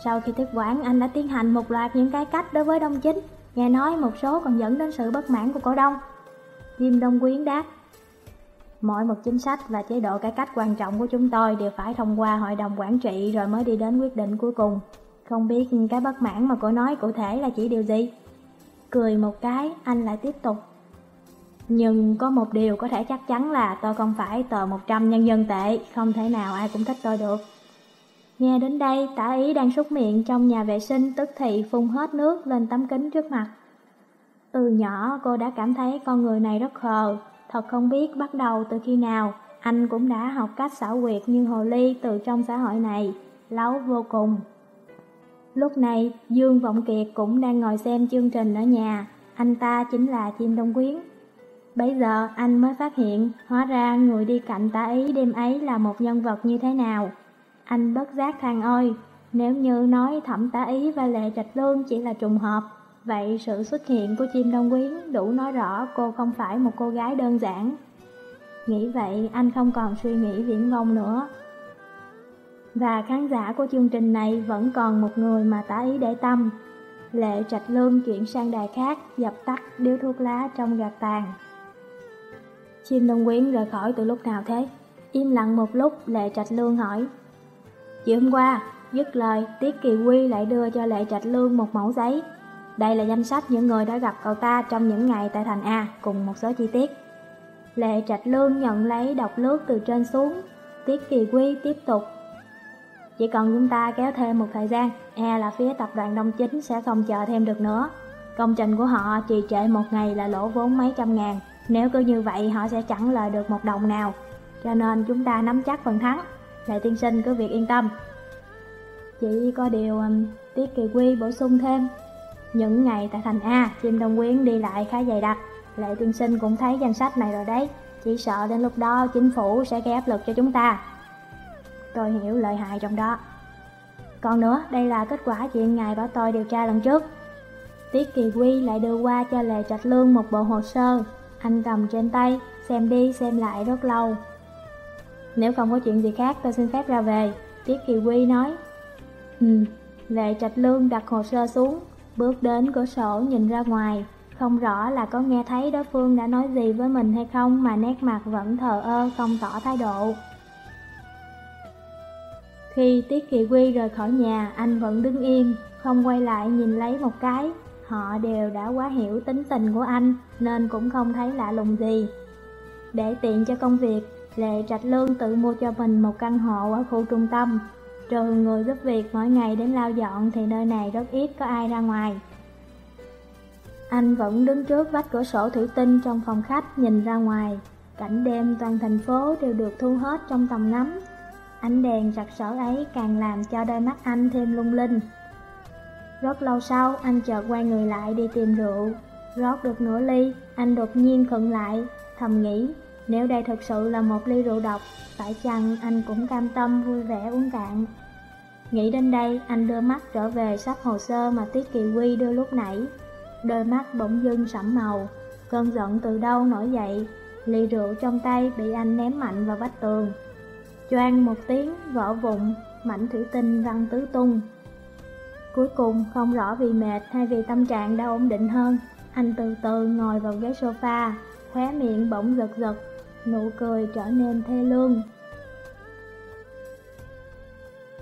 Sau khi tiếp quản, anh đã tiến hành một loạt những cái cách đối với Đông Chính. Nghe nói một số còn dẫn đến sự bất mãn của cổ đông. chiêm Đông Quyến đáp, Mỗi một chính sách và chế độ cải cách quan trọng của chúng tôi đều phải thông qua hội đồng quản trị rồi mới đi đến quyết định cuối cùng. Không biết cái bất mãn mà cô nói cụ thể là chỉ điều gì? Cười một cái, anh lại tiếp tục. Nhưng có một điều có thể chắc chắn là tôi không phải tờ 100 nhân dân tệ, không thể nào ai cũng thích tôi được. Nghe đến đây, tả ý đang súc miệng trong nhà vệ sinh tức thì phun hết nước lên tấm kính trước mặt. Từ nhỏ cô đã cảm thấy con người này rất khờ, thật không biết bắt đầu từ khi nào anh cũng đã học cách xảo quyệt như hồ ly từ trong xã hội này, lâu vô cùng. Lúc này, Dương Vọng Kiệt cũng đang ngồi xem chương trình ở nhà, anh ta chính là chim đông quyến. Bây giờ anh mới phát hiện, hóa ra người đi cạnh tả ý đêm ấy là một nhân vật như thế nào. Anh bất giác than ôi, nếu như nói thẩm tá ý và lệ trạch lương chỉ là trùng hợp, vậy sự xuất hiện của chim đông quyến đủ nói rõ cô không phải một cô gái đơn giản. Nghĩ vậy anh không còn suy nghĩ viễn vông nữa. Và khán giả của chương trình này vẫn còn một người mà tá ý để tâm. Lệ trạch lương chuyển sang đài khác, dập tắt điếu thuốc lá trong gạt tàn. Chim đông quyến rời khỏi từ lúc nào thế? Im lặng một lúc, Lệ Trạch Lương hỏi. Chiều hôm qua, dứt lời, Tiết Kỳ Quy lại đưa cho Lệ Trạch Lương một mẫu giấy. Đây là danh sách những người đã gặp cậu ta trong những ngày tại thành A, cùng một số chi tiết. Lệ Trạch Lương nhận lấy đọc lướt từ trên xuống. Tiết Kỳ Quy tiếp tục. Chỉ cần chúng ta kéo thêm một thời gian, e là phía tập đoàn Đông Chính sẽ không chờ thêm được nữa. Công trình của họ trì trệ một ngày là lỗ vốn mấy trăm ngàn, nếu cứ như vậy họ sẽ chẳng lời được một đồng nào. Cho nên chúng ta nắm chắc phần thắng. Lệ tiên sinh cứ việc yên tâm. Chỉ có điều um, Tiết Kỳ Quy bổ sung thêm. Những ngày tại thành A, chim Đông Quyến đi lại khá dày đặc. Lệ tiên sinh cũng thấy danh sách này rồi đấy. Chỉ sợ đến lúc đó chính phủ sẽ gây áp lực cho chúng ta. Tôi hiểu lợi hại trong đó. Còn nữa, đây là kết quả chuyện ngài bảo tôi điều tra lần trước. Tiết Kỳ Quy lại đưa qua cho Lệ Trạch Lương một bộ hồ sơ. Anh cầm trên tay, xem đi xem lại rất lâu. Nếu không có chuyện gì khác tôi xin phép ra về Tiết Kỳ Quy nói Ừ, Lệ Trạch Lương đặt hồ sơ xuống Bước đến cửa sổ nhìn ra ngoài Không rõ là có nghe thấy đối phương đã nói gì với mình hay không Mà nét mặt vẫn thờ ơ không tỏ thái độ khi Tiết Kỳ Quy rời khỏi nhà, Anh vẫn đứng yên, Không quay lại nhìn lấy một cái Họ đều đã quá hiểu tính tình của anh, Nên cũng không thấy lạ lùng gì Để tiện cho công việc, Lệ Trạch Lương tự mua cho mình một căn hộ ở khu trung tâm. Trừ người giúp việc mỗi ngày đến lao dọn thì nơi này rất ít có ai ra ngoài. Anh vẫn đứng trước vách cửa sổ thủy tinh trong phòng khách, nhìn ra ngoài. Cảnh đêm toàn thành phố đều được thu hết trong tầm ngắm. Ánh đèn rực rỡ ấy càng làm cho đôi mắt anh thêm lung linh. Rất lâu sau, anh chợt quay người lại đi tìm rượu. Rót được nửa ly, anh đột nhiên khựng lại, thầm nghĩ nếu đây thực sự là một ly rượu độc, phải chăng anh cũng cam tâm vui vẻ uống cạn? Nghĩ đến đây, anh đưa mắt trở về sắp hồ sơ mà Tiết Kỳ Quy đưa lúc nãy. Đôi mắt bỗng dưng sẫm màu, cơn giận từ đâu nổi dậy, ly rượu trong tay bị anh ném mạnh vào vách tường. Choang một tiếng, vỡ vụn, mảnh thủy tinh văng tứ tung. Cuối cùng, không rõ vì mệt hay vì tâm trạng đã ổn định hơn, anh từ từ ngồi vào ghế sofa, khóe miệng bỗng giật giật, nụ cười trở nên thê lương.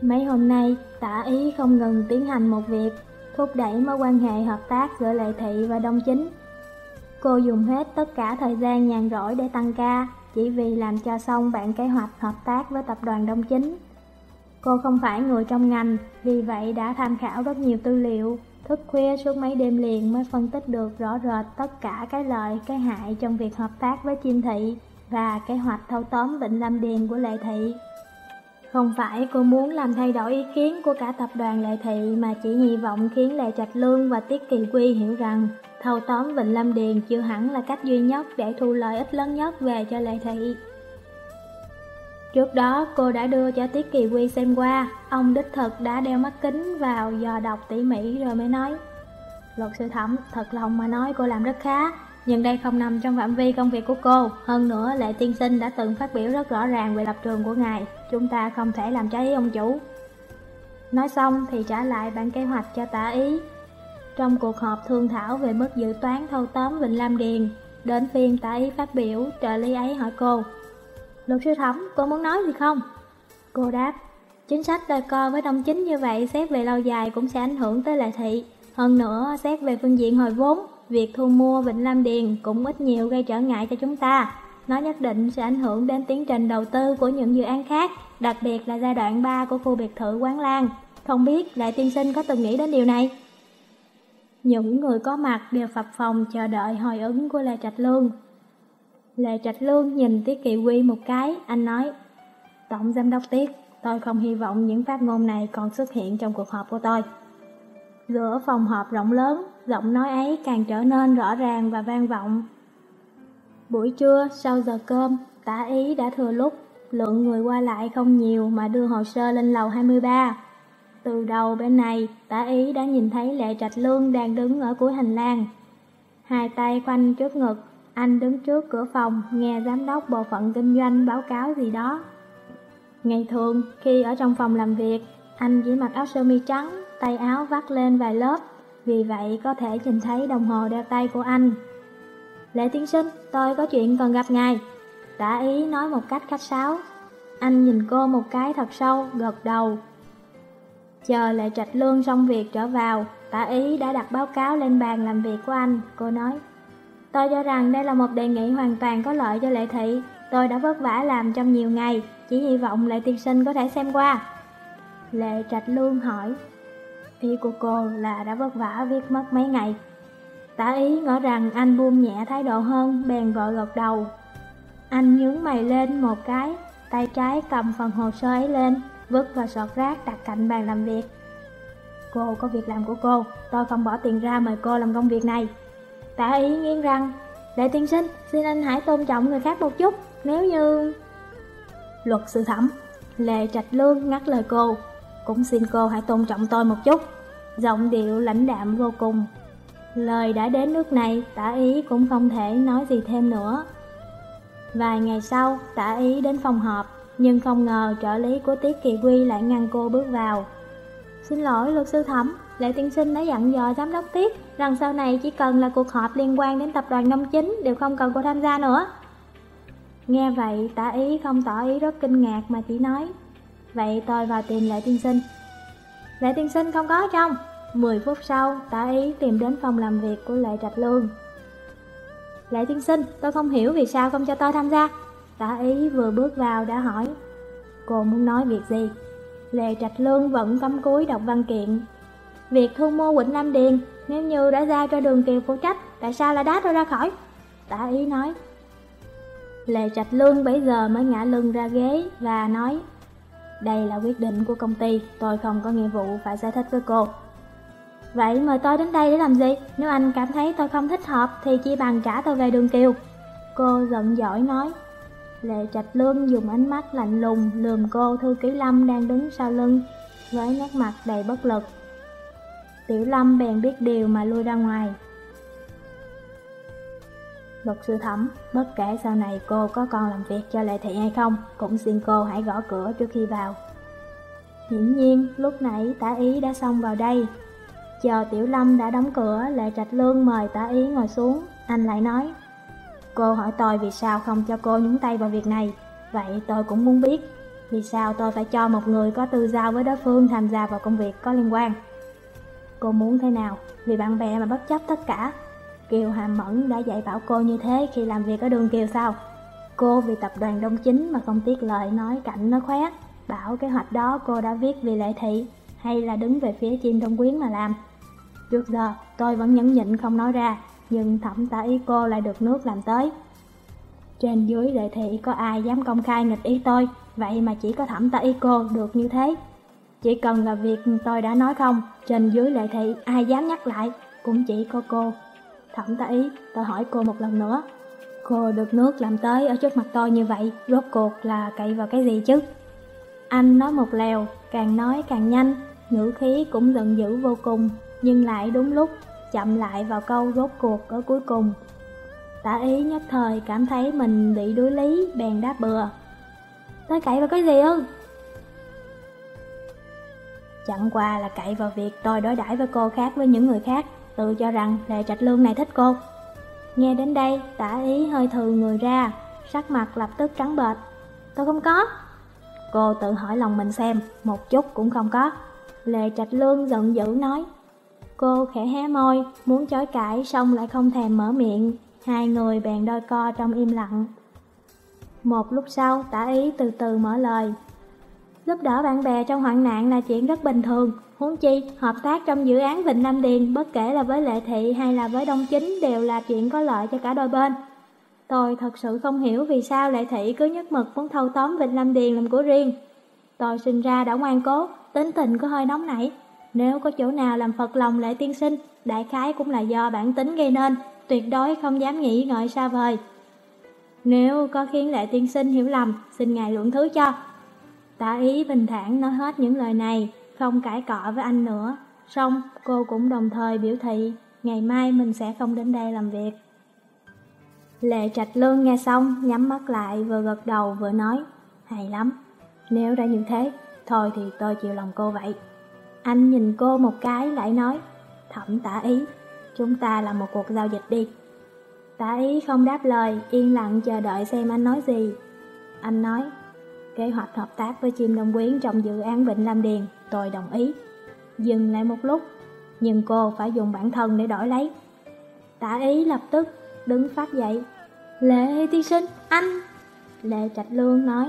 Mấy hôm nay, tả ý không ngừng tiến hành một việc, thúc đẩy mối quan hệ hợp tác giữa Lệ Thị và Đông Chính. Cô dùng hết tất cả thời gian nhàn rỗi để tăng ca, chỉ vì làm cho xong bản kế hoạch hợp tác với tập đoàn Đông Chính. Cô không phải người trong ngành, vì vậy đã tham khảo rất nhiều tư liệu, thức khuya suốt mấy đêm liền mới phân tích được rõ rệt tất cả cái lợi, cái hại trong việc hợp tác với Chim Thị và kế hoạch thâu tóm Vịnh Lâm Điền của Lệ Thị. Không phải cô muốn làm thay đổi ý kiến của cả tập đoàn Lệ Thị mà chỉ hy vọng khiến Lệ Trạch Lương và Tiết Kỳ Quy hiểu rằng thâu tóm Vịnh Lâm Điền chưa hẳn là cách duy nhất để thu lợi ích lớn nhất về cho Lệ Thị. Trước đó cô đã đưa cho Tiết Kỳ Quy xem qua, ông đích thực đã đeo mắt kính vào dò đọc tỉ mỉ rồi mới nói. Luật sư thẩm, thật lòng mà nói cô làm rất khá, nhưng đây không nằm trong phạm vi công việc của cô. Hơn nữa, Lệ Tiên Sinh đã từng phát biểu rất rõ ràng về lập trường của ngài. Chúng ta không thể làm trái ý ông chủ. Nói xong thì trả lại bản kế hoạch cho tả ý. Trong cuộc họp thương thảo về mức dự toán thâu tóm Vịnh Lam Điền, đến phiên tả ý phát biểu, trợ lý ấy hỏi cô, Luật sư thẩm, cô muốn nói gì không? Cô đáp, chính sách đòi co với đồng chính như vậy xét về lâu dài cũng sẽ ảnh hưởng tới lại thị. Hơn nữa, xét về phương diện hồi vốn, việc thu mua Vịnh Lam Điền cũng ít nhiều gây trở ngại cho chúng ta. Nó nhất định sẽ ảnh hưởng đến tiến trình đầu tư của những dự án khác, đặc biệt là giai đoạn 3 của khu biệt thự Quán Lan. Không biết Lại Tiên Sinh có từng nghĩ đến điều này? Những người có mặt đều phập phòng chờ đợi hồi ứng của Lê Trạch Lương. Lê Trạch Lương nhìn Tiết Kỳ Quy một cái, anh nói Tổng Giám đốc Tiết, tôi không hy vọng những phát ngôn này còn xuất hiện trong cuộc họp của tôi. Giữa phòng họp rộng lớn, giọng nói ấy càng trở nên rõ ràng và vang vọng. Buổi trưa, sau giờ cơm, tả ý đã thừa lúc, lượng người qua lại không nhiều mà đưa hồ sơ lên lầu 23. Từ đầu bên này, tả ý đã nhìn thấy Lệ Trạch Lương đang đứng ở cuối hành lang. Hai tay khoanh trước ngực, anh đứng trước cửa phòng nghe giám đốc bộ phận kinh doanh báo cáo gì đó. Ngày thường, khi ở trong phòng làm việc, anh chỉ mặc áo sơ mi trắng, tay áo vắt lên vài lớp, vì vậy có thể nhìn thấy đồng hồ đeo tay của anh. Lệ tiến sinh, tôi có chuyện cần gặp ngài. Tả ý nói một cách khách sáo. Anh nhìn cô một cái thật sâu, gật đầu. Chờ Lệ Trạch Lương xong việc trở vào, tả ý đã đặt báo cáo lên bàn làm việc của anh. Cô nói, tôi cho rằng đây là một đề nghị hoàn toàn có lợi cho Lệ Thị. Tôi đã vất vả làm trong nhiều ngày, chỉ hy vọng Lệ Tiên Sinh có thể xem qua. Lệ Trạch Lương hỏi, ý của cô là đã vất vả viết mất mấy ngày. Tả ý ngỡ rằng anh buông nhẹ thái độ hơn, bèn vội gật đầu. Anh nhướng mày lên một cái, tay trái cầm phần hồ sơ ấy lên, vứt vào sọt rác đặt cạnh bàn làm việc. Cô có việc làm của cô, tôi không bỏ tiền ra mời cô làm công việc này. Tả ý nghiến răng, để tiên sinh, xin anh hãy tôn trọng người khác một chút, nếu như... Luật sư thẩm, Lệ Trạch Lương ngắt lời cô, cũng xin cô hãy tôn trọng tôi một chút. Giọng điệu lãnh đạm vô cùng. Lời đã đến nước này, tả ý cũng không thể nói gì thêm nữa. Vài ngày sau, tả ý đến phòng họp, nhưng không ngờ trợ lý của Tiết Kỳ Quy lại ngăn cô bước vào. Xin lỗi luật sư thẩm, Lệ Tiên Sinh đã dặn dò giám đốc Tiết rằng sau này chỉ cần là cuộc họp liên quan đến tập đoàn Nông Chính đều không cần cô tham gia nữa. Nghe vậy, tả ý không tỏ ý rất kinh ngạc mà chỉ nói Vậy tôi vào tìm Lệ Tiên Sinh Lệ Tiên Sinh không có trong 10 phút sau, tả ý tìm đến phòng làm việc của Lệ Trạch Lương Lệ Tiên Sinh, tôi không hiểu vì sao không cho tôi tham gia Tả ý vừa bước vào đã hỏi Cô muốn nói việc gì? Lệ Trạch Lương vẫn cắm cúi đọc văn kiện Việc thu mua Quỳnh Nam Điền Nếu như đã giao cho đường kiều phụ trách Tại sao lại đá tôi ra khỏi? Tả ý nói Lệ Trạch Lương bấy giờ mới ngã lưng ra ghế và nói Đây là quyết định của công ty, tôi không có nghĩa vụ phải giải thích với cô Vậy mời tôi đến đây để làm gì? Nếu anh cảm thấy tôi không thích hợp thì chỉ bằng trả tôi về đường kiều Cô giận dỗi nói Lệ Trạch Lương dùng ánh mắt lạnh lùng lườm cô Thư Ký Lâm đang đứng sau lưng Với nét mặt đầy bất lực Tiểu Lâm bèn biết điều mà lui ra ngoài Luật sư thẩm, bất kể sau này cô có còn làm việc cho Lệ Thị hay không, cũng xin cô hãy gõ cửa trước khi vào. Hiển nhiên, lúc nãy tả ý đã xong vào đây. Chờ Tiểu Lâm đã đóng cửa, Lệ Trạch Lương mời tả ý ngồi xuống, anh lại nói. Cô hỏi tôi vì sao không cho cô nhúng tay vào việc này, vậy tôi cũng muốn biết. Vì sao tôi phải cho một người có tư giao với đối phương tham gia vào công việc có liên quan? Cô muốn thế nào? Vì bạn bè mà bất chấp tất cả, Kiều Hàm Mẫn đã dạy bảo cô như thế khi làm việc ở đường Kiều sao? Cô vì tập đoàn Đông Chính mà không tiếc lời nói cảnh nó khoét, bảo kế hoạch đó cô đã viết vì lệ thị hay là đứng về phía chim đông quyến mà làm. Trước giờ tôi vẫn nhẫn nhịn không nói ra, nhưng thẩm tả ý cô lại được nước làm tới. Trên dưới lệ thị có ai dám công khai nghịch ý tôi, vậy mà chỉ có thẩm tả ý cô được như thế. Chỉ cần là việc tôi đã nói không, trên dưới lệ thị ai dám nhắc lại, cũng chỉ có cô Thẩm tá ý, tôi hỏi cô một lần nữa. Cô được nước làm tới ở trước mặt tôi như vậy, rốt cuộc là cậy vào cái gì chứ? Anh nói một lèo, càng nói càng nhanh, ngữ khí cũng giận dữ vô cùng, nhưng lại đúng lúc, chậm lại vào câu rốt cuộc ở cuối cùng. Tả ý nhất thời cảm thấy mình bị đối lý, bèn đáp bừa. Tôi cậy vào cái gì ư? Chẳng qua là cậy vào việc tôi đối đãi với cô khác với những người khác tự cho rằng Lệ Trạch Lương này thích cô. Nghe đến đây, tả ý hơi thừ người ra, sắc mặt lập tức trắng bệch. tôi không có. Cô tự hỏi lòng mình xem, một chút cũng không có. Lệ Trạch Lương giận dữ nói. Cô khẽ hé môi, muốn chối cãi xong lại không thèm mở miệng. Hai người bèn đôi co trong im lặng. Một lúc sau, tả ý từ từ mở lời. Giúp đỡ bạn bè trong hoạn nạn là chuyện rất bình thường. Huống chi, hợp tác trong dự án Vịnh Nam Điền, bất kể là với Lệ Thị hay là với Đông Chính đều là chuyện có lợi cho cả đôi bên. Tôi thật sự không hiểu vì sao Lệ Thị cứ nhất mực muốn thâu tóm Vịnh Nam Điền làm của riêng. Tôi sinh ra đã ngoan cố, tính tình có hơi nóng nảy. Nếu có chỗ nào làm phật lòng Lệ Tiên Sinh, đại khái cũng là do bản tính gây nên, tuyệt đối không dám nghĩ ngợi xa vời. Nếu có khiến Lệ Tiên Sinh hiểu lầm, xin ngài lượng thứ cho. Tả ý bình thản nói hết những lời này, không cãi cọ với anh nữa. Xong, cô cũng đồng thời biểu thị, ngày mai mình sẽ không đến đây làm việc. Lệ Trạch Lương nghe xong, nhắm mắt lại vừa gật đầu vừa nói, hay lắm. Nếu đã như thế, thôi thì tôi chịu lòng cô vậy. Anh nhìn cô một cái lại nói, thẩm tả ý, chúng ta làm một cuộc giao dịch đi. Tả ý không đáp lời, yên lặng chờ đợi xem anh nói gì. Anh nói, kế hoạch hợp tác với chim đông quyến trong dự án Vịnh Lam Điền, tôi đồng ý. Dừng lại một lúc, nhưng cô phải dùng bản thân để đổi lấy. Tả ý lập tức đứng phát dậy. Lệ tiên sinh, anh! Lệ Trạch Lương nói,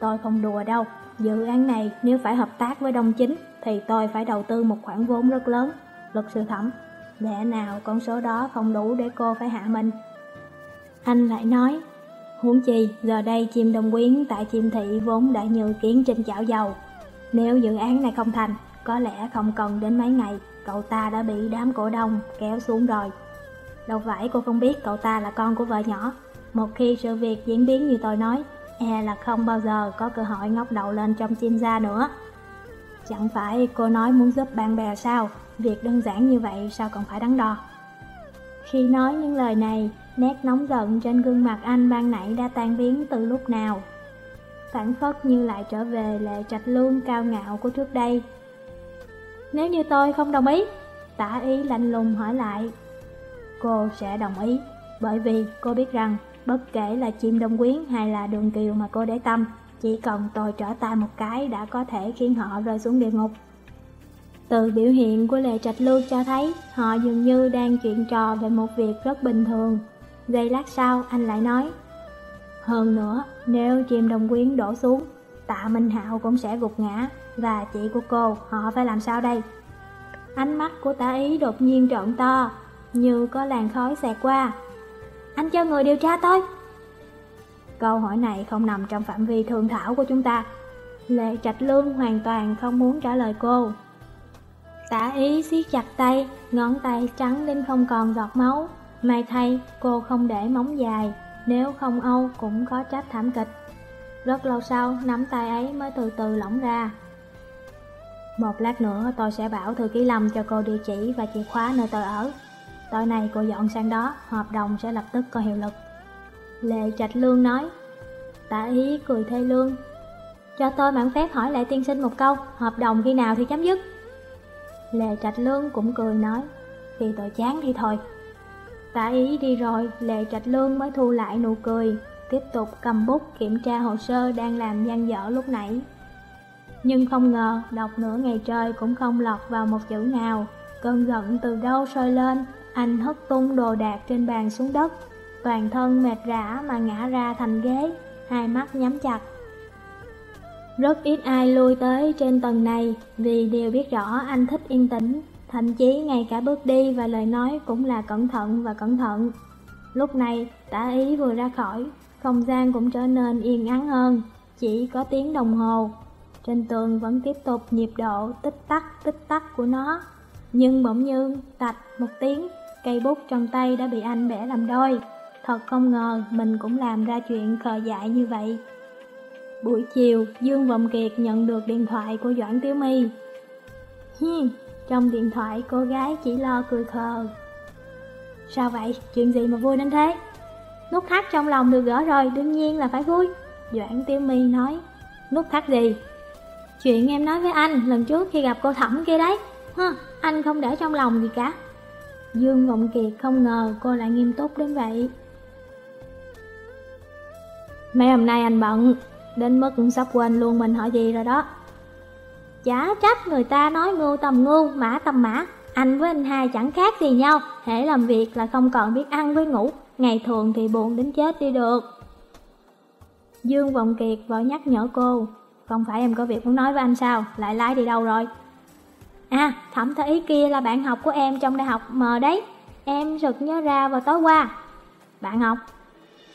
tôi không đùa đâu, dự án này nếu phải hợp tác với Đông Chính thì tôi phải đầu tư một khoản vốn rất lớn. Luật sư thẩm, lẽ nào con số đó không đủ để cô phải hạ mình? Anh lại nói, huống chi giờ đây chim đồng quyến tại chim thị vốn đã như kiến trên chảo dầu. Nếu dự án này không thành, có lẽ không cần đến mấy ngày, cậu ta đã bị đám cổ đông kéo xuống rồi. Đâu phải cô không biết cậu ta là con của vợ nhỏ. Một khi sự việc diễn biến như tôi nói, e là không bao giờ có cơ hội ngóc đầu lên trong chim ra nữa. Chẳng phải cô nói muốn giúp bạn bè sao, việc đơn giản như vậy sao còn phải đắn đo. Khi nói những lời này, nét nóng giận trên gương mặt anh ban nãy đã tan biến từ lúc nào. Phản phất như lại trở về lệ trạch lương cao ngạo của trước đây. Nếu như tôi không đồng ý, tả ý lạnh lùng hỏi lại. Cô sẽ đồng ý, bởi vì cô biết rằng bất kể là chim đông quyến hay là đường kiều mà cô để tâm, chỉ cần tôi trở tay một cái đã có thể khiến họ rơi xuống địa ngục. Từ biểu hiện của Lệ Trạch Lưu cho thấy họ dường như đang chuyện trò về một việc rất bình thường. Giây lát sau anh lại nói Hơn nữa, nếu chim đồng quyến đổ xuống, tạ Minh Hạo cũng sẽ gục ngã và chị của cô họ phải làm sao đây? Ánh mắt của tả ý đột nhiên trộn to, như có làn khói xẹt qua. Anh cho người điều tra tôi. Câu hỏi này không nằm trong phạm vi thương thảo của chúng ta. Lệ Trạch Lương hoàn toàn không muốn trả lời cô. Tả ý siết chặt tay, ngón tay trắng đến không còn giọt máu. May thay, cô không để móng dài, nếu không Âu cũng có trách thảm kịch. Rất lâu sau, nắm tay ấy mới từ từ lỏng ra. Một lát nữa tôi sẽ bảo thư ký lâm cho cô địa chỉ và chìa khóa nơi tôi ở. Tối nay cô dọn sang đó, hợp đồng sẽ lập tức có hiệu lực. Lệ Trạch Lương nói. Tả ý cười thê lương. Cho tôi mãn phép hỏi lại tiên sinh một câu, hợp đồng khi nào thì chấm dứt? Lệ Trạch Lương cũng cười nói. Khi tội chán thì thôi. Tả ý đi rồi, Lệ Trạch Lương mới thu lại nụ cười, tiếp tục cầm bút kiểm tra hồ sơ đang làm gian dở lúc nãy. Nhưng không ngờ, đọc nửa ngày trời cũng không lọt vào một chữ nào. Cơn giận từ đâu sôi lên, anh hất tung đồ đạc trên bàn xuống đất, toàn thân mệt rã mà ngã ra thành ghế, hai mắt nhắm chặt. Rất ít ai lui tới trên tầng này vì đều biết rõ anh thích yên tĩnh, thậm chí ngay cả bước đi và lời nói cũng là cẩn thận và cẩn thận. Lúc này, tả ý vừa ra khỏi, không gian cũng trở nên yên ắng hơn, chỉ có tiếng đồng hồ. Trên tường vẫn tiếp tục nhịp độ tích tắc tích tắc của nó, nhưng bỗng nhiên tạch một tiếng, cây bút trong tay đã bị anh bẻ làm đôi. Thật không ngờ mình cũng làm ra chuyện khờ dại như vậy. Buổi chiều, Dương Vọng Kiệt nhận được điện thoại của Doãn Tiếu My. Hi, trong điện thoại cô gái chỉ lo cười khờ. Sao vậy? Chuyện gì mà vui đến thế? Nút thắt trong lòng được gỡ rồi, đương nhiên là phải vui. Doãn Tiếu My nói. Nút thắt gì? Chuyện em nói với anh lần trước khi gặp cô thẩm kia đấy. Hơ, anh không để trong lòng gì cả. Dương Vọng Kiệt không ngờ cô lại nghiêm túc đến vậy. Mấy hôm nay anh bận, đến mức sắp quên luôn mình hỏi gì rồi đó. Chả trách người ta nói ngưu tầm ngưu, mã tầm mã, anh với anh hai chẳng khác gì nhau, hễ làm việc là không còn biết ăn với ngủ, ngày thường thì buồn đến chết đi được. Dương Vọng Kiệt vội nhắc nhở cô, không phải em có việc muốn nói với anh sao, lại lái đi đâu rồi? À, thẩm thấy ý kia là bạn học của em trong đại học M đấy, em sực nhớ ra vào tối qua. Bạn học?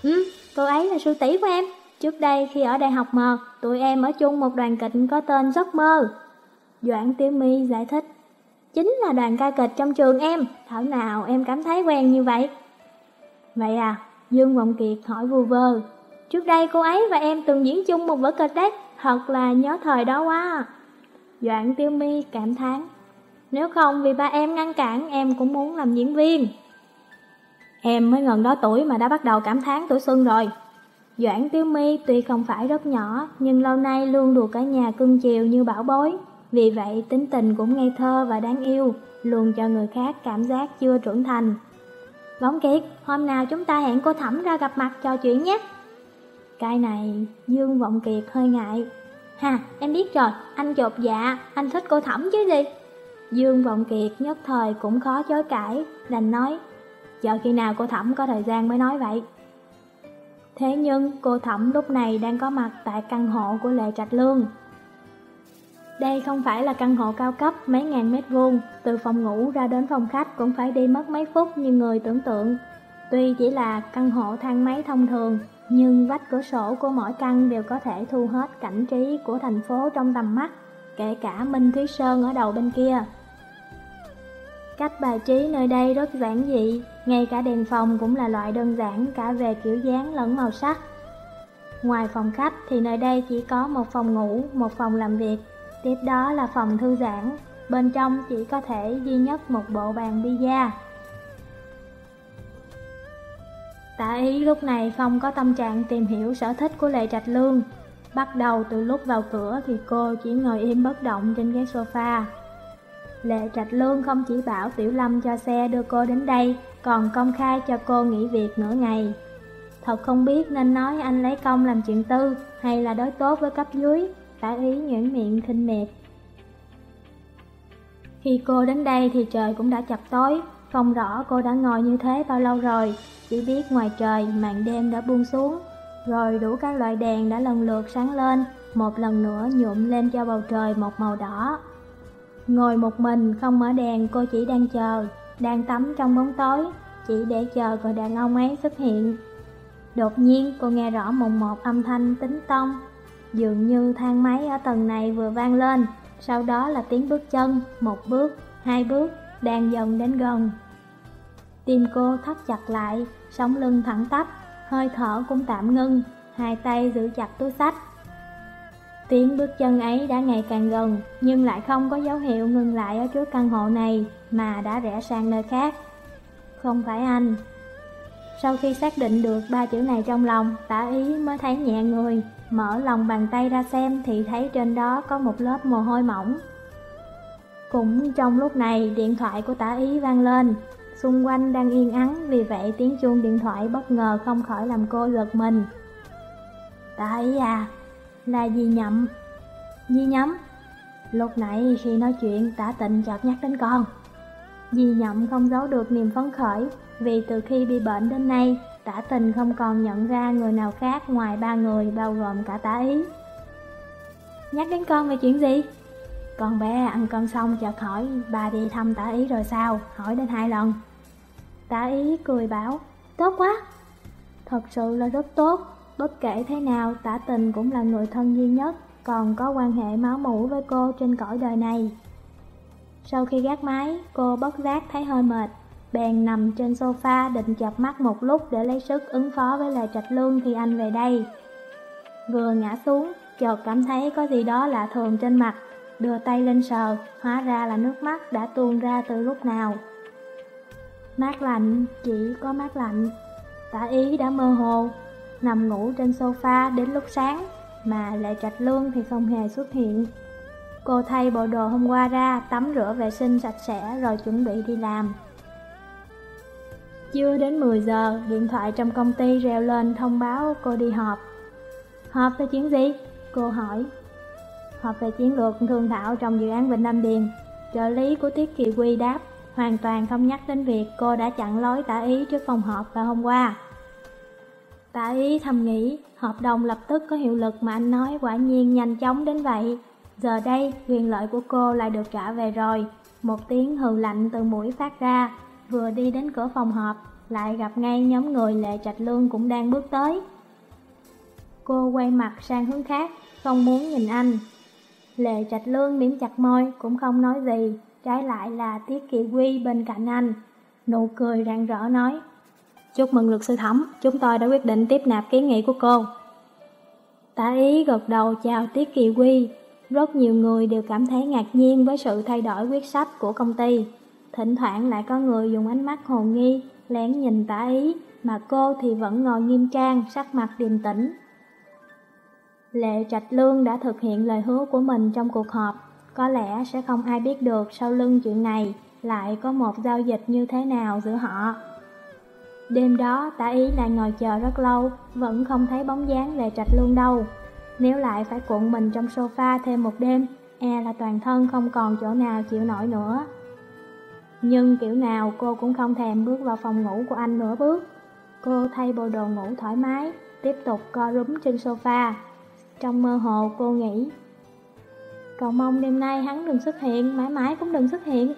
Ừ, cô ấy là sư tỷ của em. Trước đây khi ở đại học M, tụi em ở chung một đoàn kịch có tên Giấc mơ. Doãn Tiểu My giải thích, chính là đoàn ca kịch trong trường em, thảo nào em cảm thấy quen như vậy? Vậy à, Dương Vọng Kiệt hỏi vu vơ. Trước đây cô ấy và em từng diễn chung một vở kịch đấy, thật là nhớ thời đó quá. À. Doãn Tiêu Mi cảm thán. Nếu không vì ba em ngăn cản, em cũng muốn làm diễn viên. Em mới gần đó tuổi mà đã bắt đầu cảm thán tuổi xuân rồi. Doãn Tiêu Mi tuy không phải rất nhỏ, nhưng lâu nay luôn được cả nhà cưng chiều như bảo bối. Vì vậy tính tình cũng ngây thơ và đáng yêu, luôn cho người khác cảm giác chưa trưởng thành. Võng Kiệt, hôm nào chúng ta hẹn cô Thẩm ra gặp mặt trò chuyện nhé. Cái này, Dương Vọng Kiệt hơi ngại. Hà, em biết rồi, anh chột dạ, anh thích cô Thẩm chứ gì. Dương Vọng Kiệt nhất thời cũng khó chối cãi, đành nói, chờ khi nào cô Thẩm có thời gian mới nói vậy. Thế nhưng cô Thẩm lúc này đang có mặt tại căn hộ của Lệ Trạch Lương. Đây không phải là căn hộ cao cấp mấy ngàn mét vuông, từ phòng ngủ ra đến phòng khách cũng phải đi mất mấy phút như người tưởng tượng. Tuy chỉ là căn hộ thang máy thông thường, nhưng vách cửa sổ của mỗi căn đều có thể thu hết cảnh trí của thành phố trong tầm mắt, kể cả Minh Thúy Sơn ở đầu bên kia. Cách bài trí nơi đây rất giản dị, ngay cả đèn phòng cũng là loại đơn giản cả về kiểu dáng lẫn màu sắc. Ngoài phòng khách thì nơi đây chỉ có một phòng ngủ, một phòng làm việc, tiếp đó là phòng thư giãn, bên trong chỉ có thể duy nhất một bộ bàn pizza. Tạ ý lúc này không có tâm trạng tìm hiểu sở thích của Lệ Trạch Lương. Bắt đầu từ lúc vào cửa thì cô chỉ ngồi im bất động trên ghế sofa. Lệ Trạch Lương không chỉ bảo Tiểu Lâm cho xe đưa cô đến đây, còn công khai cho cô nghỉ việc nửa ngày. Thật không biết nên nói anh lấy công làm chuyện tư hay là đối tốt với cấp dưới, tả ý nhuyễn miệng khinh miệt. Khi cô đến đây thì trời cũng đã chập tối, không rõ cô đã ngồi như thế bao lâu rồi, chỉ biết ngoài trời màn đêm đã buông xuống, rồi đủ các loại đèn đã lần lượt sáng lên, một lần nữa nhuộm lên cho bầu trời một màu đỏ. Ngồi một mình không mở đèn cô chỉ đang chờ, đang tắm trong bóng tối, chỉ để chờ người đàn ông ấy xuất hiện. Đột nhiên cô nghe rõ mùng một âm thanh tính tông, dường như thang máy ở tầng này vừa vang lên, sau đó là tiếng bước chân, một bước, hai bước, đang dần đến gần. Tim cô thắt chặt lại, sống lưng thẳng tắp, hơi thở cũng tạm ngưng, hai tay giữ chặt túi sách. Tiếng bước chân ấy đã ngày càng gần, nhưng lại không có dấu hiệu ngừng lại ở trước căn hộ này, mà đã rẽ sang nơi khác. Không phải anh. Sau khi xác định được ba chữ này trong lòng, tả ý mới thấy nhẹ người, mở lòng bàn tay ra xem thì thấy trên đó có một lớp mồ hôi mỏng. Cũng trong lúc này, điện thoại của tả ý vang lên, xung quanh đang yên ắng, vì vậy tiếng chuông điện thoại bất ngờ không khỏi làm cô giật mình. Tả ý à, là gì nhậm? Di nhắm. Lúc nãy khi nói chuyện tả tịnh chợt nhắc đến con. Di nhậm không giấu được niềm phấn khởi, vì từ khi bị bệnh đến nay, tả tình không còn nhận ra người nào khác ngoài ba người bao gồm cả tả ý. Nhắc đến con về chuyện gì? Con bé ăn cơm xong chợt hỏi bà đi thăm tả ý rồi sao, hỏi đến hai lần. Tả ý cười bảo, tốt quá. Thật sự là rất tốt, bất kể thế nào tả tình cũng là người thân duy nhất, còn có quan hệ máu mủ với cô trên cõi đời này. Sau khi gác máy, cô bất giác thấy hơi mệt, bèn nằm trên sofa định chập mắt một lúc để lấy sức ứng phó với lời trạch lương khi anh về đây. Vừa ngã xuống, chợt cảm thấy có gì đó lạ thường trên mặt, đưa tay lên sờ, hóa ra là nước mắt đã tuôn ra từ lúc nào. Mát lạnh, chỉ có mát lạnh. Tả ý đã mơ hồ, nằm ngủ trên sofa đến lúc sáng, mà Lệ Trạch Lương thì không hề xuất hiện. Cô thay bộ đồ hôm qua ra, tắm rửa vệ sinh sạch sẽ rồi chuẩn bị đi làm. Chưa đến 10 giờ, điện thoại trong công ty reo lên thông báo cô đi họp. Họp về chuyện gì? Cô hỏi. Họp về chiến lược thương thảo trong dự án Vịnh Nam Điền. Trợ lý của Tiết Kỳ Quy đáp, hoàn toàn không nhắc đến việc cô đã chặn lối tả ý trước phòng họp vào hôm qua. Tả ý thầm nghĩ, hợp đồng lập tức có hiệu lực mà anh nói quả nhiên nhanh chóng đến vậy. Giờ đây, quyền lợi của cô lại được trả về rồi. Một tiếng hừ lạnh từ mũi phát ra, vừa đi đến cửa phòng họp, lại gặp ngay nhóm người Lệ Trạch Lương cũng đang bước tới. Cô quay mặt sang hướng khác, không muốn nhìn anh. Lệ Trạch Lương miếm chặt môi, cũng không nói gì, trái lại là Tiết Kỳ Quy bên cạnh anh. Nụ cười rạng rỡ nói, Chúc mừng luật sư thẩm, chúng tôi đã quyết định tiếp nạp kiến nghị của cô. Tả ý gật đầu chào Tiết Kỳ Quy, rất nhiều người đều cảm thấy ngạc nhiên với sự thay đổi quyết sách của công ty. Thỉnh thoảng lại có người dùng ánh mắt hồ nghi, lén nhìn tả ý, mà cô thì vẫn ngồi nghiêm trang, sắc mặt điềm tĩnh. Lệ Trạch Lương đã thực hiện lời hứa của mình trong cuộc họp, có lẽ sẽ không ai biết được sau lưng chuyện này lại có một giao dịch như thế nào giữa họ. Đêm đó, tả ý lại ngồi chờ rất lâu, vẫn không thấy bóng dáng Lệ Trạch Lương đâu. Nếu lại phải cuộn mình trong sofa thêm một đêm, e là toàn thân không còn chỗ nào chịu nổi nữa. Nhưng kiểu nào cô cũng không thèm bước vào phòng ngủ của anh nửa bước. Cô thay bộ đồ ngủ thoải mái, tiếp tục co rúm trên sofa. Trong mơ hồ cô nghĩ, cầu mong đêm nay hắn đừng xuất hiện, mãi mãi cũng đừng xuất hiện.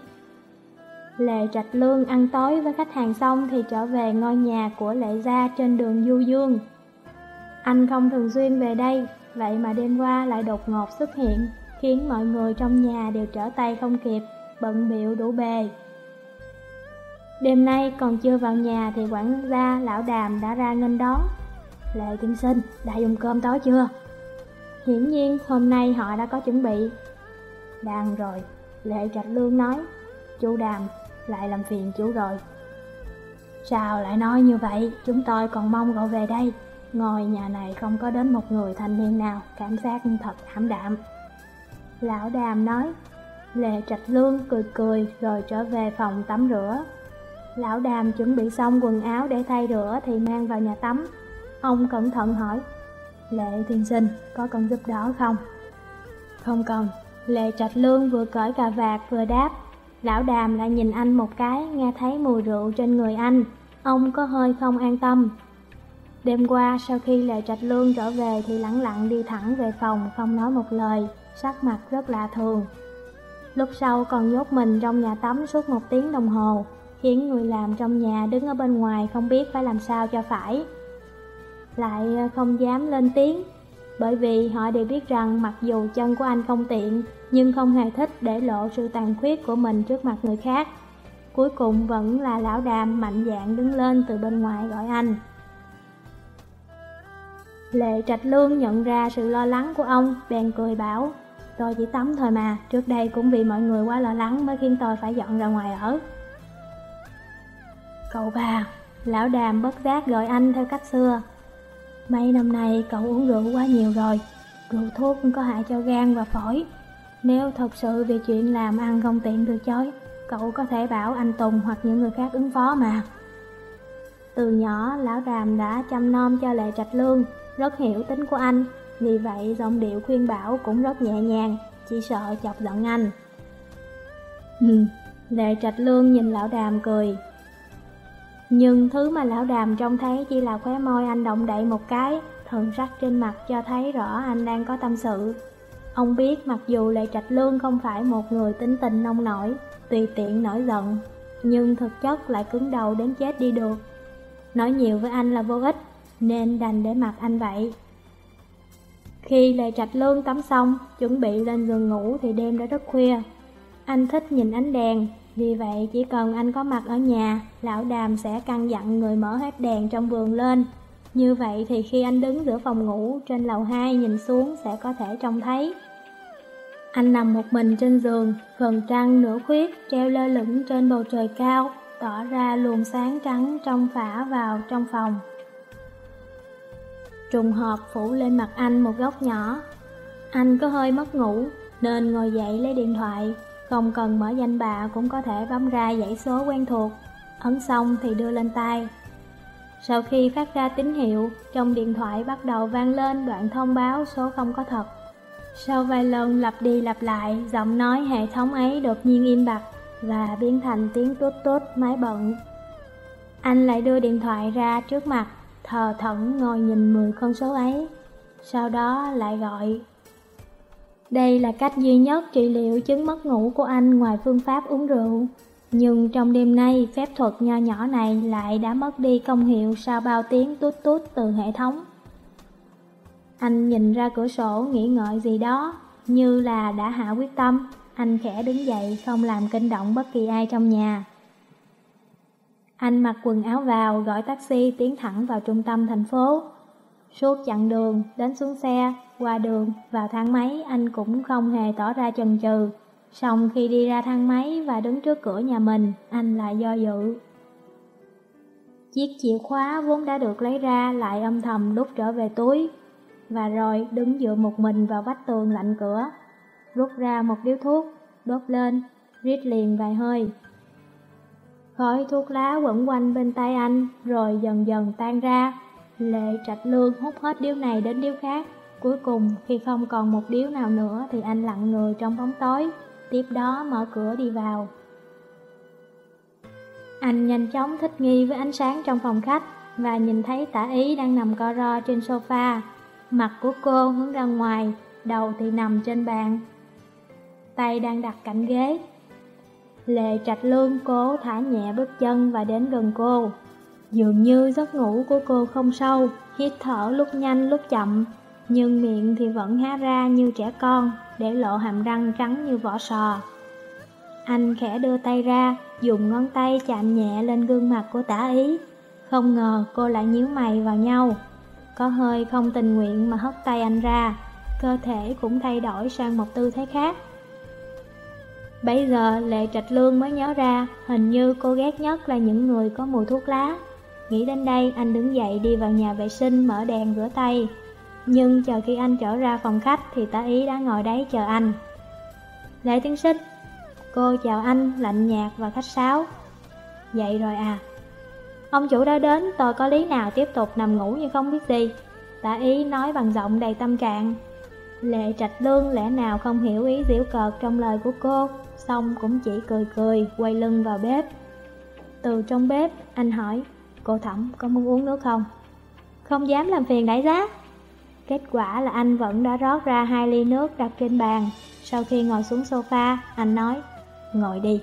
Lệ Trạch Lương ăn tối với khách hàng xong thì trở về ngôi nhà của Lệ Gia trên đường Du Dương. Anh không thường xuyên về đây, vậy mà đêm qua lại đột ngột xuất hiện, khiến mọi người trong nhà đều trở tay không kịp, bận biệu đủ bề. Đêm nay còn chưa vào nhà thì quản gia lão đàm đã ra nghênh đón. Lệ tiên sinh, đã dùng cơm tối chưa? Hiển nhiên hôm nay họ đã có chuẩn bị. Đang rồi, Lệ Trạch Lương nói, chú đàm lại làm phiền chú rồi. Sao lại nói như vậy, chúng tôi còn mong cậu về đây. Ngôi nhà này không có đến một người thanh niên nào, cảm giác thật ảm đạm. Lão đàm nói, Lệ Trạch Lương cười cười rồi trở về phòng tắm rửa. Lão đàm chuẩn bị xong quần áo để thay rửa thì mang vào nhà tắm. Ông cẩn thận hỏi, Lệ thiên sinh, có cần giúp đỡ không? Không cần, Lệ Trạch Lương vừa cởi cà vạt vừa đáp, Lão đàm lại nhìn anh một cái, nghe thấy mùi rượu trên người anh. Ông có hơi không an tâm. Đêm qua, sau khi Lệ Trạch Lương trở về thì lặng lặng đi thẳng về phòng, không nói một lời, sắc mặt rất lạ thường. Lúc sau còn nhốt mình trong nhà tắm suốt một tiếng đồng hồ, khiến người làm trong nhà đứng ở bên ngoài không biết phải làm sao cho phải. Lại không dám lên tiếng, bởi vì họ đều biết rằng mặc dù chân của anh không tiện, nhưng không hề thích để lộ sự tàn khuyết của mình trước mặt người khác. Cuối cùng vẫn là lão đàm mạnh dạn đứng lên từ bên ngoài gọi anh. Lệ Trạch Lương nhận ra sự lo lắng của ông, bèn cười bảo, tôi chỉ tắm thôi mà, trước đây cũng vì mọi người quá lo lắng mới khiến tôi phải dọn ra ngoài ở. Cậu bà, lão đàm bất giác gọi anh theo cách xưa, Mấy năm nay cậu uống rượu quá nhiều rồi, rượu thuốc có hại cho gan và phổi. Nếu thật sự vì chuyện làm ăn không tiện từ chối, cậu có thể bảo anh Tùng hoặc những người khác ứng phó mà. Từ nhỏ, lão đàm đã chăm nom cho Lệ Trạch Lương, rất hiểu tính của anh, vì vậy giọng điệu khuyên bảo cũng rất nhẹ nhàng, chỉ sợ chọc giận anh. Ừ, Lệ Trạch Lương nhìn lão đàm cười, nhưng thứ mà lão đàm trông thấy chỉ là khóe môi anh động đậy một cái, thần sắc trên mặt cho thấy rõ anh đang có tâm sự. Ông biết mặc dù Lệ Trạch Lương không phải một người tính tình nông nổi, tùy tiện nổi giận, nhưng thực chất lại cứng đầu đến chết đi được. Nói nhiều với anh là vô ích, nên đành để mặc anh vậy. Khi Lệ Trạch Lương tắm xong, chuẩn bị lên giường ngủ thì đêm đã rất khuya. Anh thích nhìn ánh đèn, vì vậy chỉ cần anh có mặt ở nhà, lão đàm sẽ căn dặn người mở hết đèn trong vườn lên. Như vậy thì khi anh đứng giữa phòng ngủ trên lầu 2 nhìn xuống sẽ có thể trông thấy. Anh nằm một mình trên giường, phần trăng nửa khuyết treo lơ lửng trên bầu trời cao, tỏ ra luồng sáng trắng trong phả vào trong phòng. Trùng hợp phủ lên mặt anh một góc nhỏ. Anh có hơi mất ngủ, nên ngồi dậy lấy điện thoại, không cần mở danh bạ cũng có thể bấm ra dãy số quen thuộc Ấn xong thì đưa lên tay Sau khi phát ra tín hiệu, trong điện thoại bắt đầu vang lên đoạn thông báo số không có thật. Sau vài lần lặp đi lặp lại, giọng nói hệ thống ấy đột nhiên im bặt và biến thành tiếng tút tút máy bận. Anh lại đưa điện thoại ra trước mặt, thờ thẫn ngồi nhìn 10 con số ấy. Sau đó lại gọi. Đây là cách duy nhất trị liệu chứng mất ngủ của anh ngoài phương pháp uống rượu. Nhưng trong đêm nay, phép thuật nho nhỏ này lại đã mất đi công hiệu sau bao tiếng tút tút từ hệ thống. Anh nhìn ra cửa sổ nghĩ ngợi gì đó, như là đã hạ quyết tâm. Anh khẽ đứng dậy không làm kinh động bất kỳ ai trong nhà. Anh mặc quần áo vào, gọi taxi tiến thẳng vào trung tâm thành phố. Suốt chặng đường, đến xuống xe, qua đường, vào thang máy, anh cũng không hề tỏ ra chần chừ. Xong khi đi ra thang máy và đứng trước cửa nhà mình, anh lại do dự. Chiếc chìa khóa vốn đã được lấy ra lại âm thầm đút trở về túi, và rồi đứng dựa một mình vào vách tường lạnh cửa, rút ra một điếu thuốc, đốt lên, rít liền vài hơi. Khói thuốc lá quẩn quanh bên tay anh, rồi dần dần tan ra. Lệ trạch lương hút hết điếu này đến điếu khác. Cuối cùng, khi không còn một điếu nào nữa thì anh lặng người trong bóng tối, tiếp đó mở cửa đi vào. Anh nhanh chóng thích nghi với ánh sáng trong phòng khách và nhìn thấy tả ý đang nằm co ro trên sofa. Mặt của cô hướng ra ngoài, đầu thì nằm trên bàn. Tay đang đặt cạnh ghế. Lệ trạch lương cố thả nhẹ bước chân và đến gần cô. Dường như giấc ngủ của cô không sâu, hít thở lúc nhanh lúc chậm, nhưng miệng thì vẫn há ra như trẻ con, để lộ hàm răng trắng như vỏ sò. Anh khẽ đưa tay ra, dùng ngón tay chạm nhẹ lên gương mặt của tả ý. Không ngờ cô lại nhíu mày vào nhau. Có hơi không tình nguyện mà hất tay anh ra, cơ thể cũng thay đổi sang một tư thế khác. Bây giờ Lệ Trạch Lương mới nhớ ra, hình như cô ghét nhất là những người có mùi thuốc lá. Nghĩ đến đây, anh đứng dậy đi vào nhà vệ sinh mở đèn rửa tay. Nhưng chờ khi anh trở ra phòng khách thì tá ý đã ngồi đấy chờ anh. Lệ tiến xích, cô chào anh lạnh nhạt và khách sáo. Vậy rồi à. Ông chủ đã đến, tôi có lý nào tiếp tục nằm ngủ như không biết gì. Tả ý nói bằng giọng đầy tâm trạng. Lệ trạch lương lẽ nào không hiểu ý diễu cợt trong lời của cô, xong cũng chỉ cười cười, quay lưng vào bếp. Từ trong bếp, anh hỏi, cô Thẩm có muốn uống nước không? Không dám làm phiền đại giá. Kết quả là anh vẫn đã rót ra hai ly nước đặt trên bàn. Sau khi ngồi xuống sofa, anh nói, ngồi đi.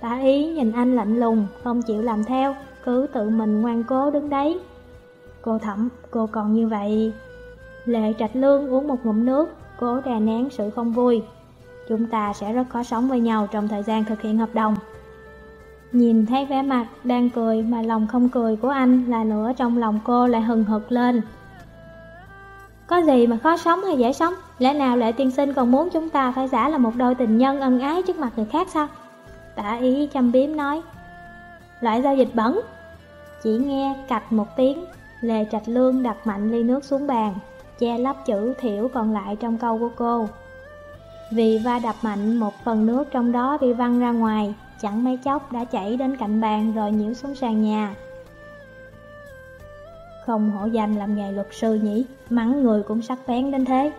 Tả ý nhìn anh lạnh lùng, không chịu làm theo, cứ tự mình ngoan cố đứng đấy. Cô Thẩm, cô còn như vậy. Lệ Trạch Lương uống một ngụm nước, cố đè nén sự không vui. Chúng ta sẽ rất khó sống với nhau trong thời gian thực hiện hợp đồng. Nhìn thấy vẻ mặt đang cười mà lòng không cười của anh là nữa trong lòng cô lại hừng hực lên. Có gì mà khó sống hay dễ sống? Lẽ nào lệ tiên sinh còn muốn chúng ta phải giả là một đôi tình nhân ân ái trước mặt người khác sao? Tả ý chăm biếm nói. Loại giao dịch bẩn. Chỉ nghe cạch một tiếng, Lệ Trạch Lương đặt mạnh ly nước xuống bàn, che lấp chữ thiểu còn lại trong câu của cô. Vì va đập mạnh một phần nước trong đó bị văng ra ngoài, chẳng mấy chốc đã chảy đến cạnh bàn rồi nhiễu xuống sàn nhà. Không hổ danh làm nghề luật sư nhỉ, mắng người cũng sắc bén đến thế.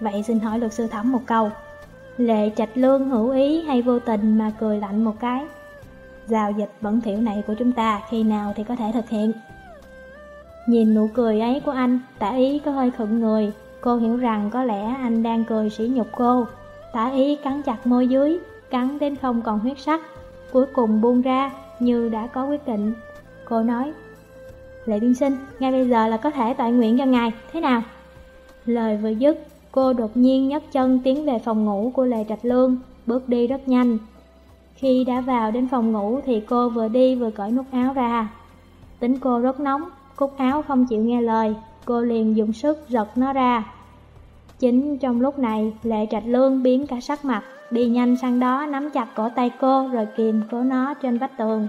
Vậy xin hỏi luật sư Thẩm một câu, Lệ Trạch Lương hữu ý hay vô tình mà cười lạnh một cái. Giao dịch bẩn thiểu này của chúng ta khi nào thì có thể thực hiện? Nhìn nụ cười ấy của anh, tả ý có hơi khựng người, cô hiểu rằng có lẽ anh đang cười sỉ nhục cô. Tả ý cắn chặt môi dưới, cắn đến không còn huyết sắc, cuối cùng buông ra như đã có quyết định. Cô nói, Lệ tiên sinh, ngay bây giờ là có thể tọa nguyện cho ngài, thế nào? Lời vừa dứt, cô đột nhiên nhấc chân tiến về phòng ngủ của Lệ Trạch Lương, bước đi rất nhanh. Khi đã vào đến phòng ngủ thì cô vừa đi vừa cởi nút áo ra. Tính cô rất nóng, cúc áo không chịu nghe lời, cô liền dùng sức giật nó ra. Chính trong lúc này, Lệ Trạch Lương biến cả sắc mặt, đi nhanh sang đó nắm chặt cổ tay cô rồi kìm cố nó trên vách tường.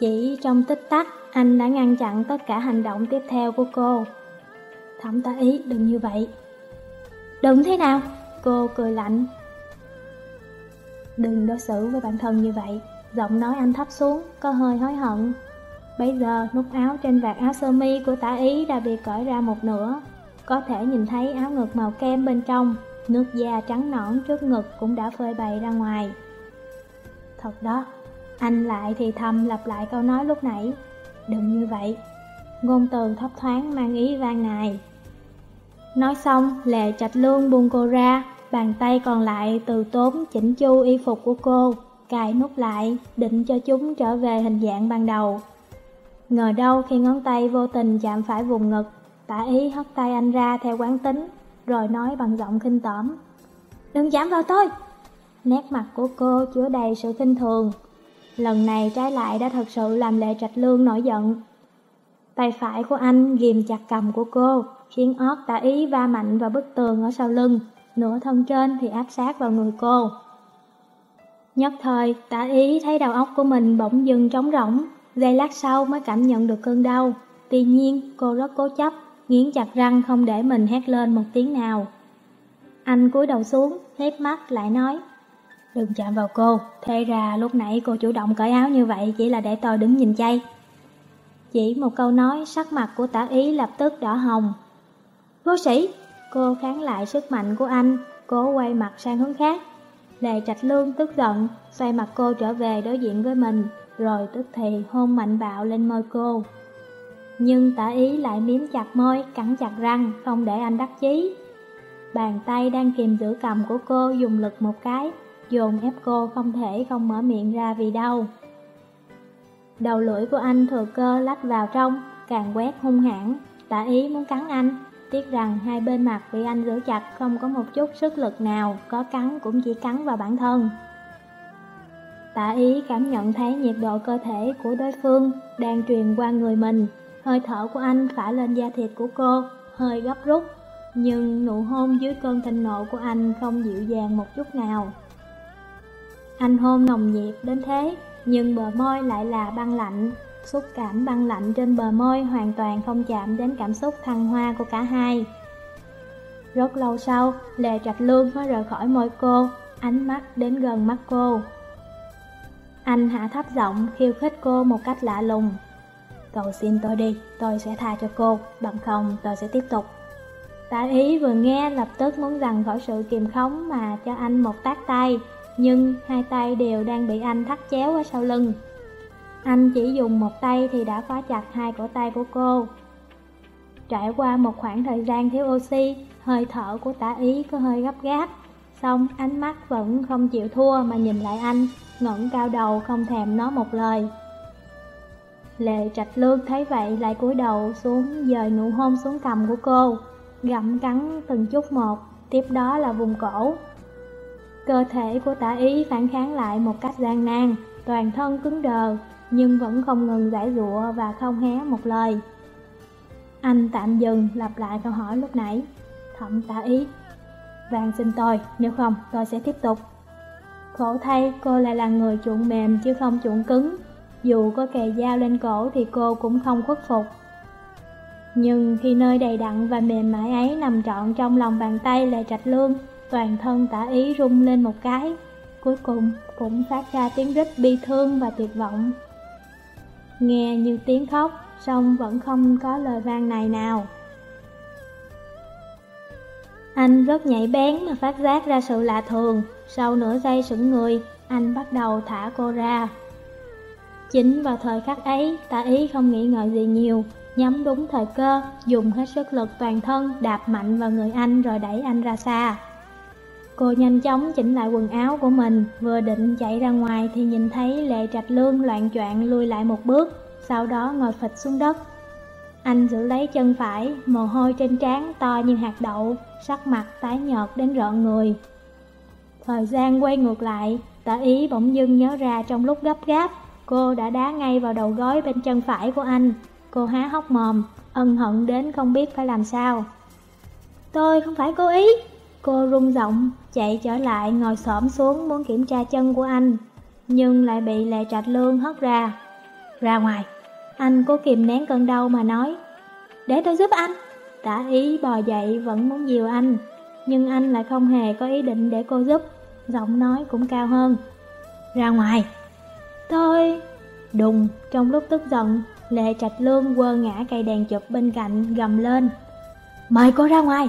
Chỉ trong tích tắc, anh đã ngăn chặn tất cả hành động tiếp theo của cô. Thẩm tá ý, đừng như vậy. Đừng thế nào? Cô cười lạnh. Đừng đối xử với bản thân như vậy. Giọng nói anh thấp xuống, có hơi hối hận. Bây giờ nút áo trên vạt áo sơ mi của tả ý đã bị cởi ra một nửa Có thể nhìn thấy áo ngực màu kem bên trong Nước da trắng nõn trước ngực cũng đã phơi bày ra ngoài Thật đó, anh lại thì thầm lặp lại câu nói lúc nãy Đừng như vậy. Ngôn từ thấp thoáng mang ý van nài Nói xong, Lệ Trạch Lương buông cô ra Bàn tay còn lại từ tốn chỉnh chu y phục của cô Cài nút lại, định cho chúng trở về hình dạng ban đầu. Ngờ đâu khi ngón tay vô tình chạm phải vùng ngực Tả ý hất tay anh ra theo quán tính Rồi nói bằng giọng khinh tởm. Đừng chạm vào tôi! Nét mặt của cô chứa đầy sự khinh thường. Lần này trái lại đã thật sự làm Lệ Trạch Lương nổi giận. Tay phải của anh ghim chặt cầm của cô Khiến ớt tả ý va mạnh vào bức tường ở sau lưng Nửa thân trên thì áp sát vào người cô. Nhất thời, tả ý thấy đầu óc của mình bỗng dưng trống rỗng Giây lát sau mới cảm nhận được cơn đau. Tuy nhiên, cô rất cố chấp Nghiến chặt răng không để mình hét lên một tiếng nào. Anh cúi đầu xuống, hiếp mắt lại nói Đừng chạm vào cô, thế ra lúc nãy cô chủ động cởi áo như vậy chỉ là để tôi đứng nhìn chay. Chỉ một câu nói, sắc mặt của tả ý lập tức đỏ hồng. Vô sĩ, cô kháng lại sức mạnh của anh, cố quay mặt sang hướng khác. Lệ Trạch Lương tức giận, xoay mặt cô trở về đối diện với mình, rồi tức thì hôn mạnh bạo lên môi cô. Nhưng tả ý lại miếm chặt môi, cắn chặt răng, không để anh đắc chí. Bàn tay đang kìm giữ cầm của cô dùng lực một cái, dồn ép cô không thể không mở miệng ra vì đau. Đầu lưỡi của anh thừa cơ lách vào trong, càng quét hung hãn, tả ý muốn cắn anh, tiếc rằng hai bên mặt bị anh giữ chặt không có một chút sức lực nào, có cắn cũng chỉ cắn vào bản thân. Tả ý cảm nhận thấy nhiệt độ cơ thể của đối phương đang truyền qua người mình, hơi thở của anh phả lên da thịt của cô, hơi gấp rút, nhưng nụ hôn dưới cơn thịnh nộ của anh không dịu dàng một chút nào. Anh hôn nồng nhiệt đến thế, nhưng bờ môi lại là băng lạnh. Xúc cảm băng lạnh trên bờ môi hoàn toàn không chạm đến cảm xúc thăng hoa của cả hai. Rất lâu sau, Lệ Trạch Lương mới rời khỏi môi cô, ánh mắt đến gần mắt cô. Anh hạ thấp giọng khiêu khích cô một cách lạ lùng. Cầu xin tôi đi, tôi sẽ tha cho cô, bằng không tôi sẽ tiếp tục. Tả ý vừa nghe lập tức muốn rằng khỏi sự kiềm khống mà cho anh một tác tay nhưng hai tay đều đang bị anh thắt chéo ở sau lưng. Anh chỉ dùng một tay thì đã khóa chặt hai cổ tay của cô. Trải qua một khoảng thời gian thiếu oxy, hơi thở của tả ý có hơi gấp gáp. Xong ánh mắt vẫn không chịu thua mà nhìn lại anh, ngẩng cao đầu không thèm nói một lời. Lệ trạch lương thấy vậy lại cúi đầu xuống dời nụ hôn xuống cầm của cô, gặm cắn từng chút một, tiếp đó là vùng cổ. Cơ thể của tả ý phản kháng lại một cách gian nan, toàn thân cứng đờ, nhưng vẫn không ngừng giải dụa và không hé một lời. Anh tạm dừng lặp lại câu hỏi lúc nãy. Thẩm tả ý. Vàng xin tôi, nếu không tôi sẽ tiếp tục. Khổ thay cô lại là người chuộng mềm chứ không chuộng cứng. Dù có kề dao lên cổ thì cô cũng không khuất phục. Nhưng khi nơi đầy đặn và mềm mại ấy nằm trọn trong lòng bàn tay lại trạch lương, toàn thân tả ý rung lên một cái, cuối cùng cũng phát ra tiếng rít bi thương và tuyệt vọng. Nghe như tiếng khóc, song vẫn không có lời vang này nào. Anh rất nhạy bén mà phát giác ra sự lạ thường, sau nửa giây sững người, anh bắt đầu thả cô ra. Chính vào thời khắc ấy, tả ý không nghĩ ngợi gì nhiều, nhắm đúng thời cơ, dùng hết sức lực toàn thân đạp mạnh vào người anh rồi đẩy anh ra xa. Cô nhanh chóng chỉnh lại quần áo của mình, vừa định chạy ra ngoài thì nhìn thấy Lệ Trạch Lương loạn choạng lui lại một bước, sau đó ngồi phịch xuống đất. Anh giữ lấy chân phải, mồ hôi trên trán to như hạt đậu, sắc mặt tái nhợt đến rợn người. Thời gian quay ngược lại, tả ý bỗng dưng nhớ ra trong lúc gấp gáp, cô đã đá ngay vào đầu gối bên chân phải của anh. Cô há hốc mồm, ân hận đến không biết phải làm sao. Tôi không phải cố ý. Cô run giọng, chạy trở lại ngồi xổm xuống muốn kiểm tra chân của anh, nhưng lại bị Lệ Trạch Lương hất ra. Ra ngoài, anh cố kìm nén cơn đau mà nói, để tôi giúp anh. Tả ý bò dậy vẫn muốn dìu anh, nhưng anh lại không hề có ý định để cô giúp, giọng nói cũng cao hơn. Ra ngoài. Tôi... Đùng, trong lúc tức giận, Lệ Trạch Lương quơ ngã cây đèn chụp bên cạnh gầm lên. Mời cô ra ngoài!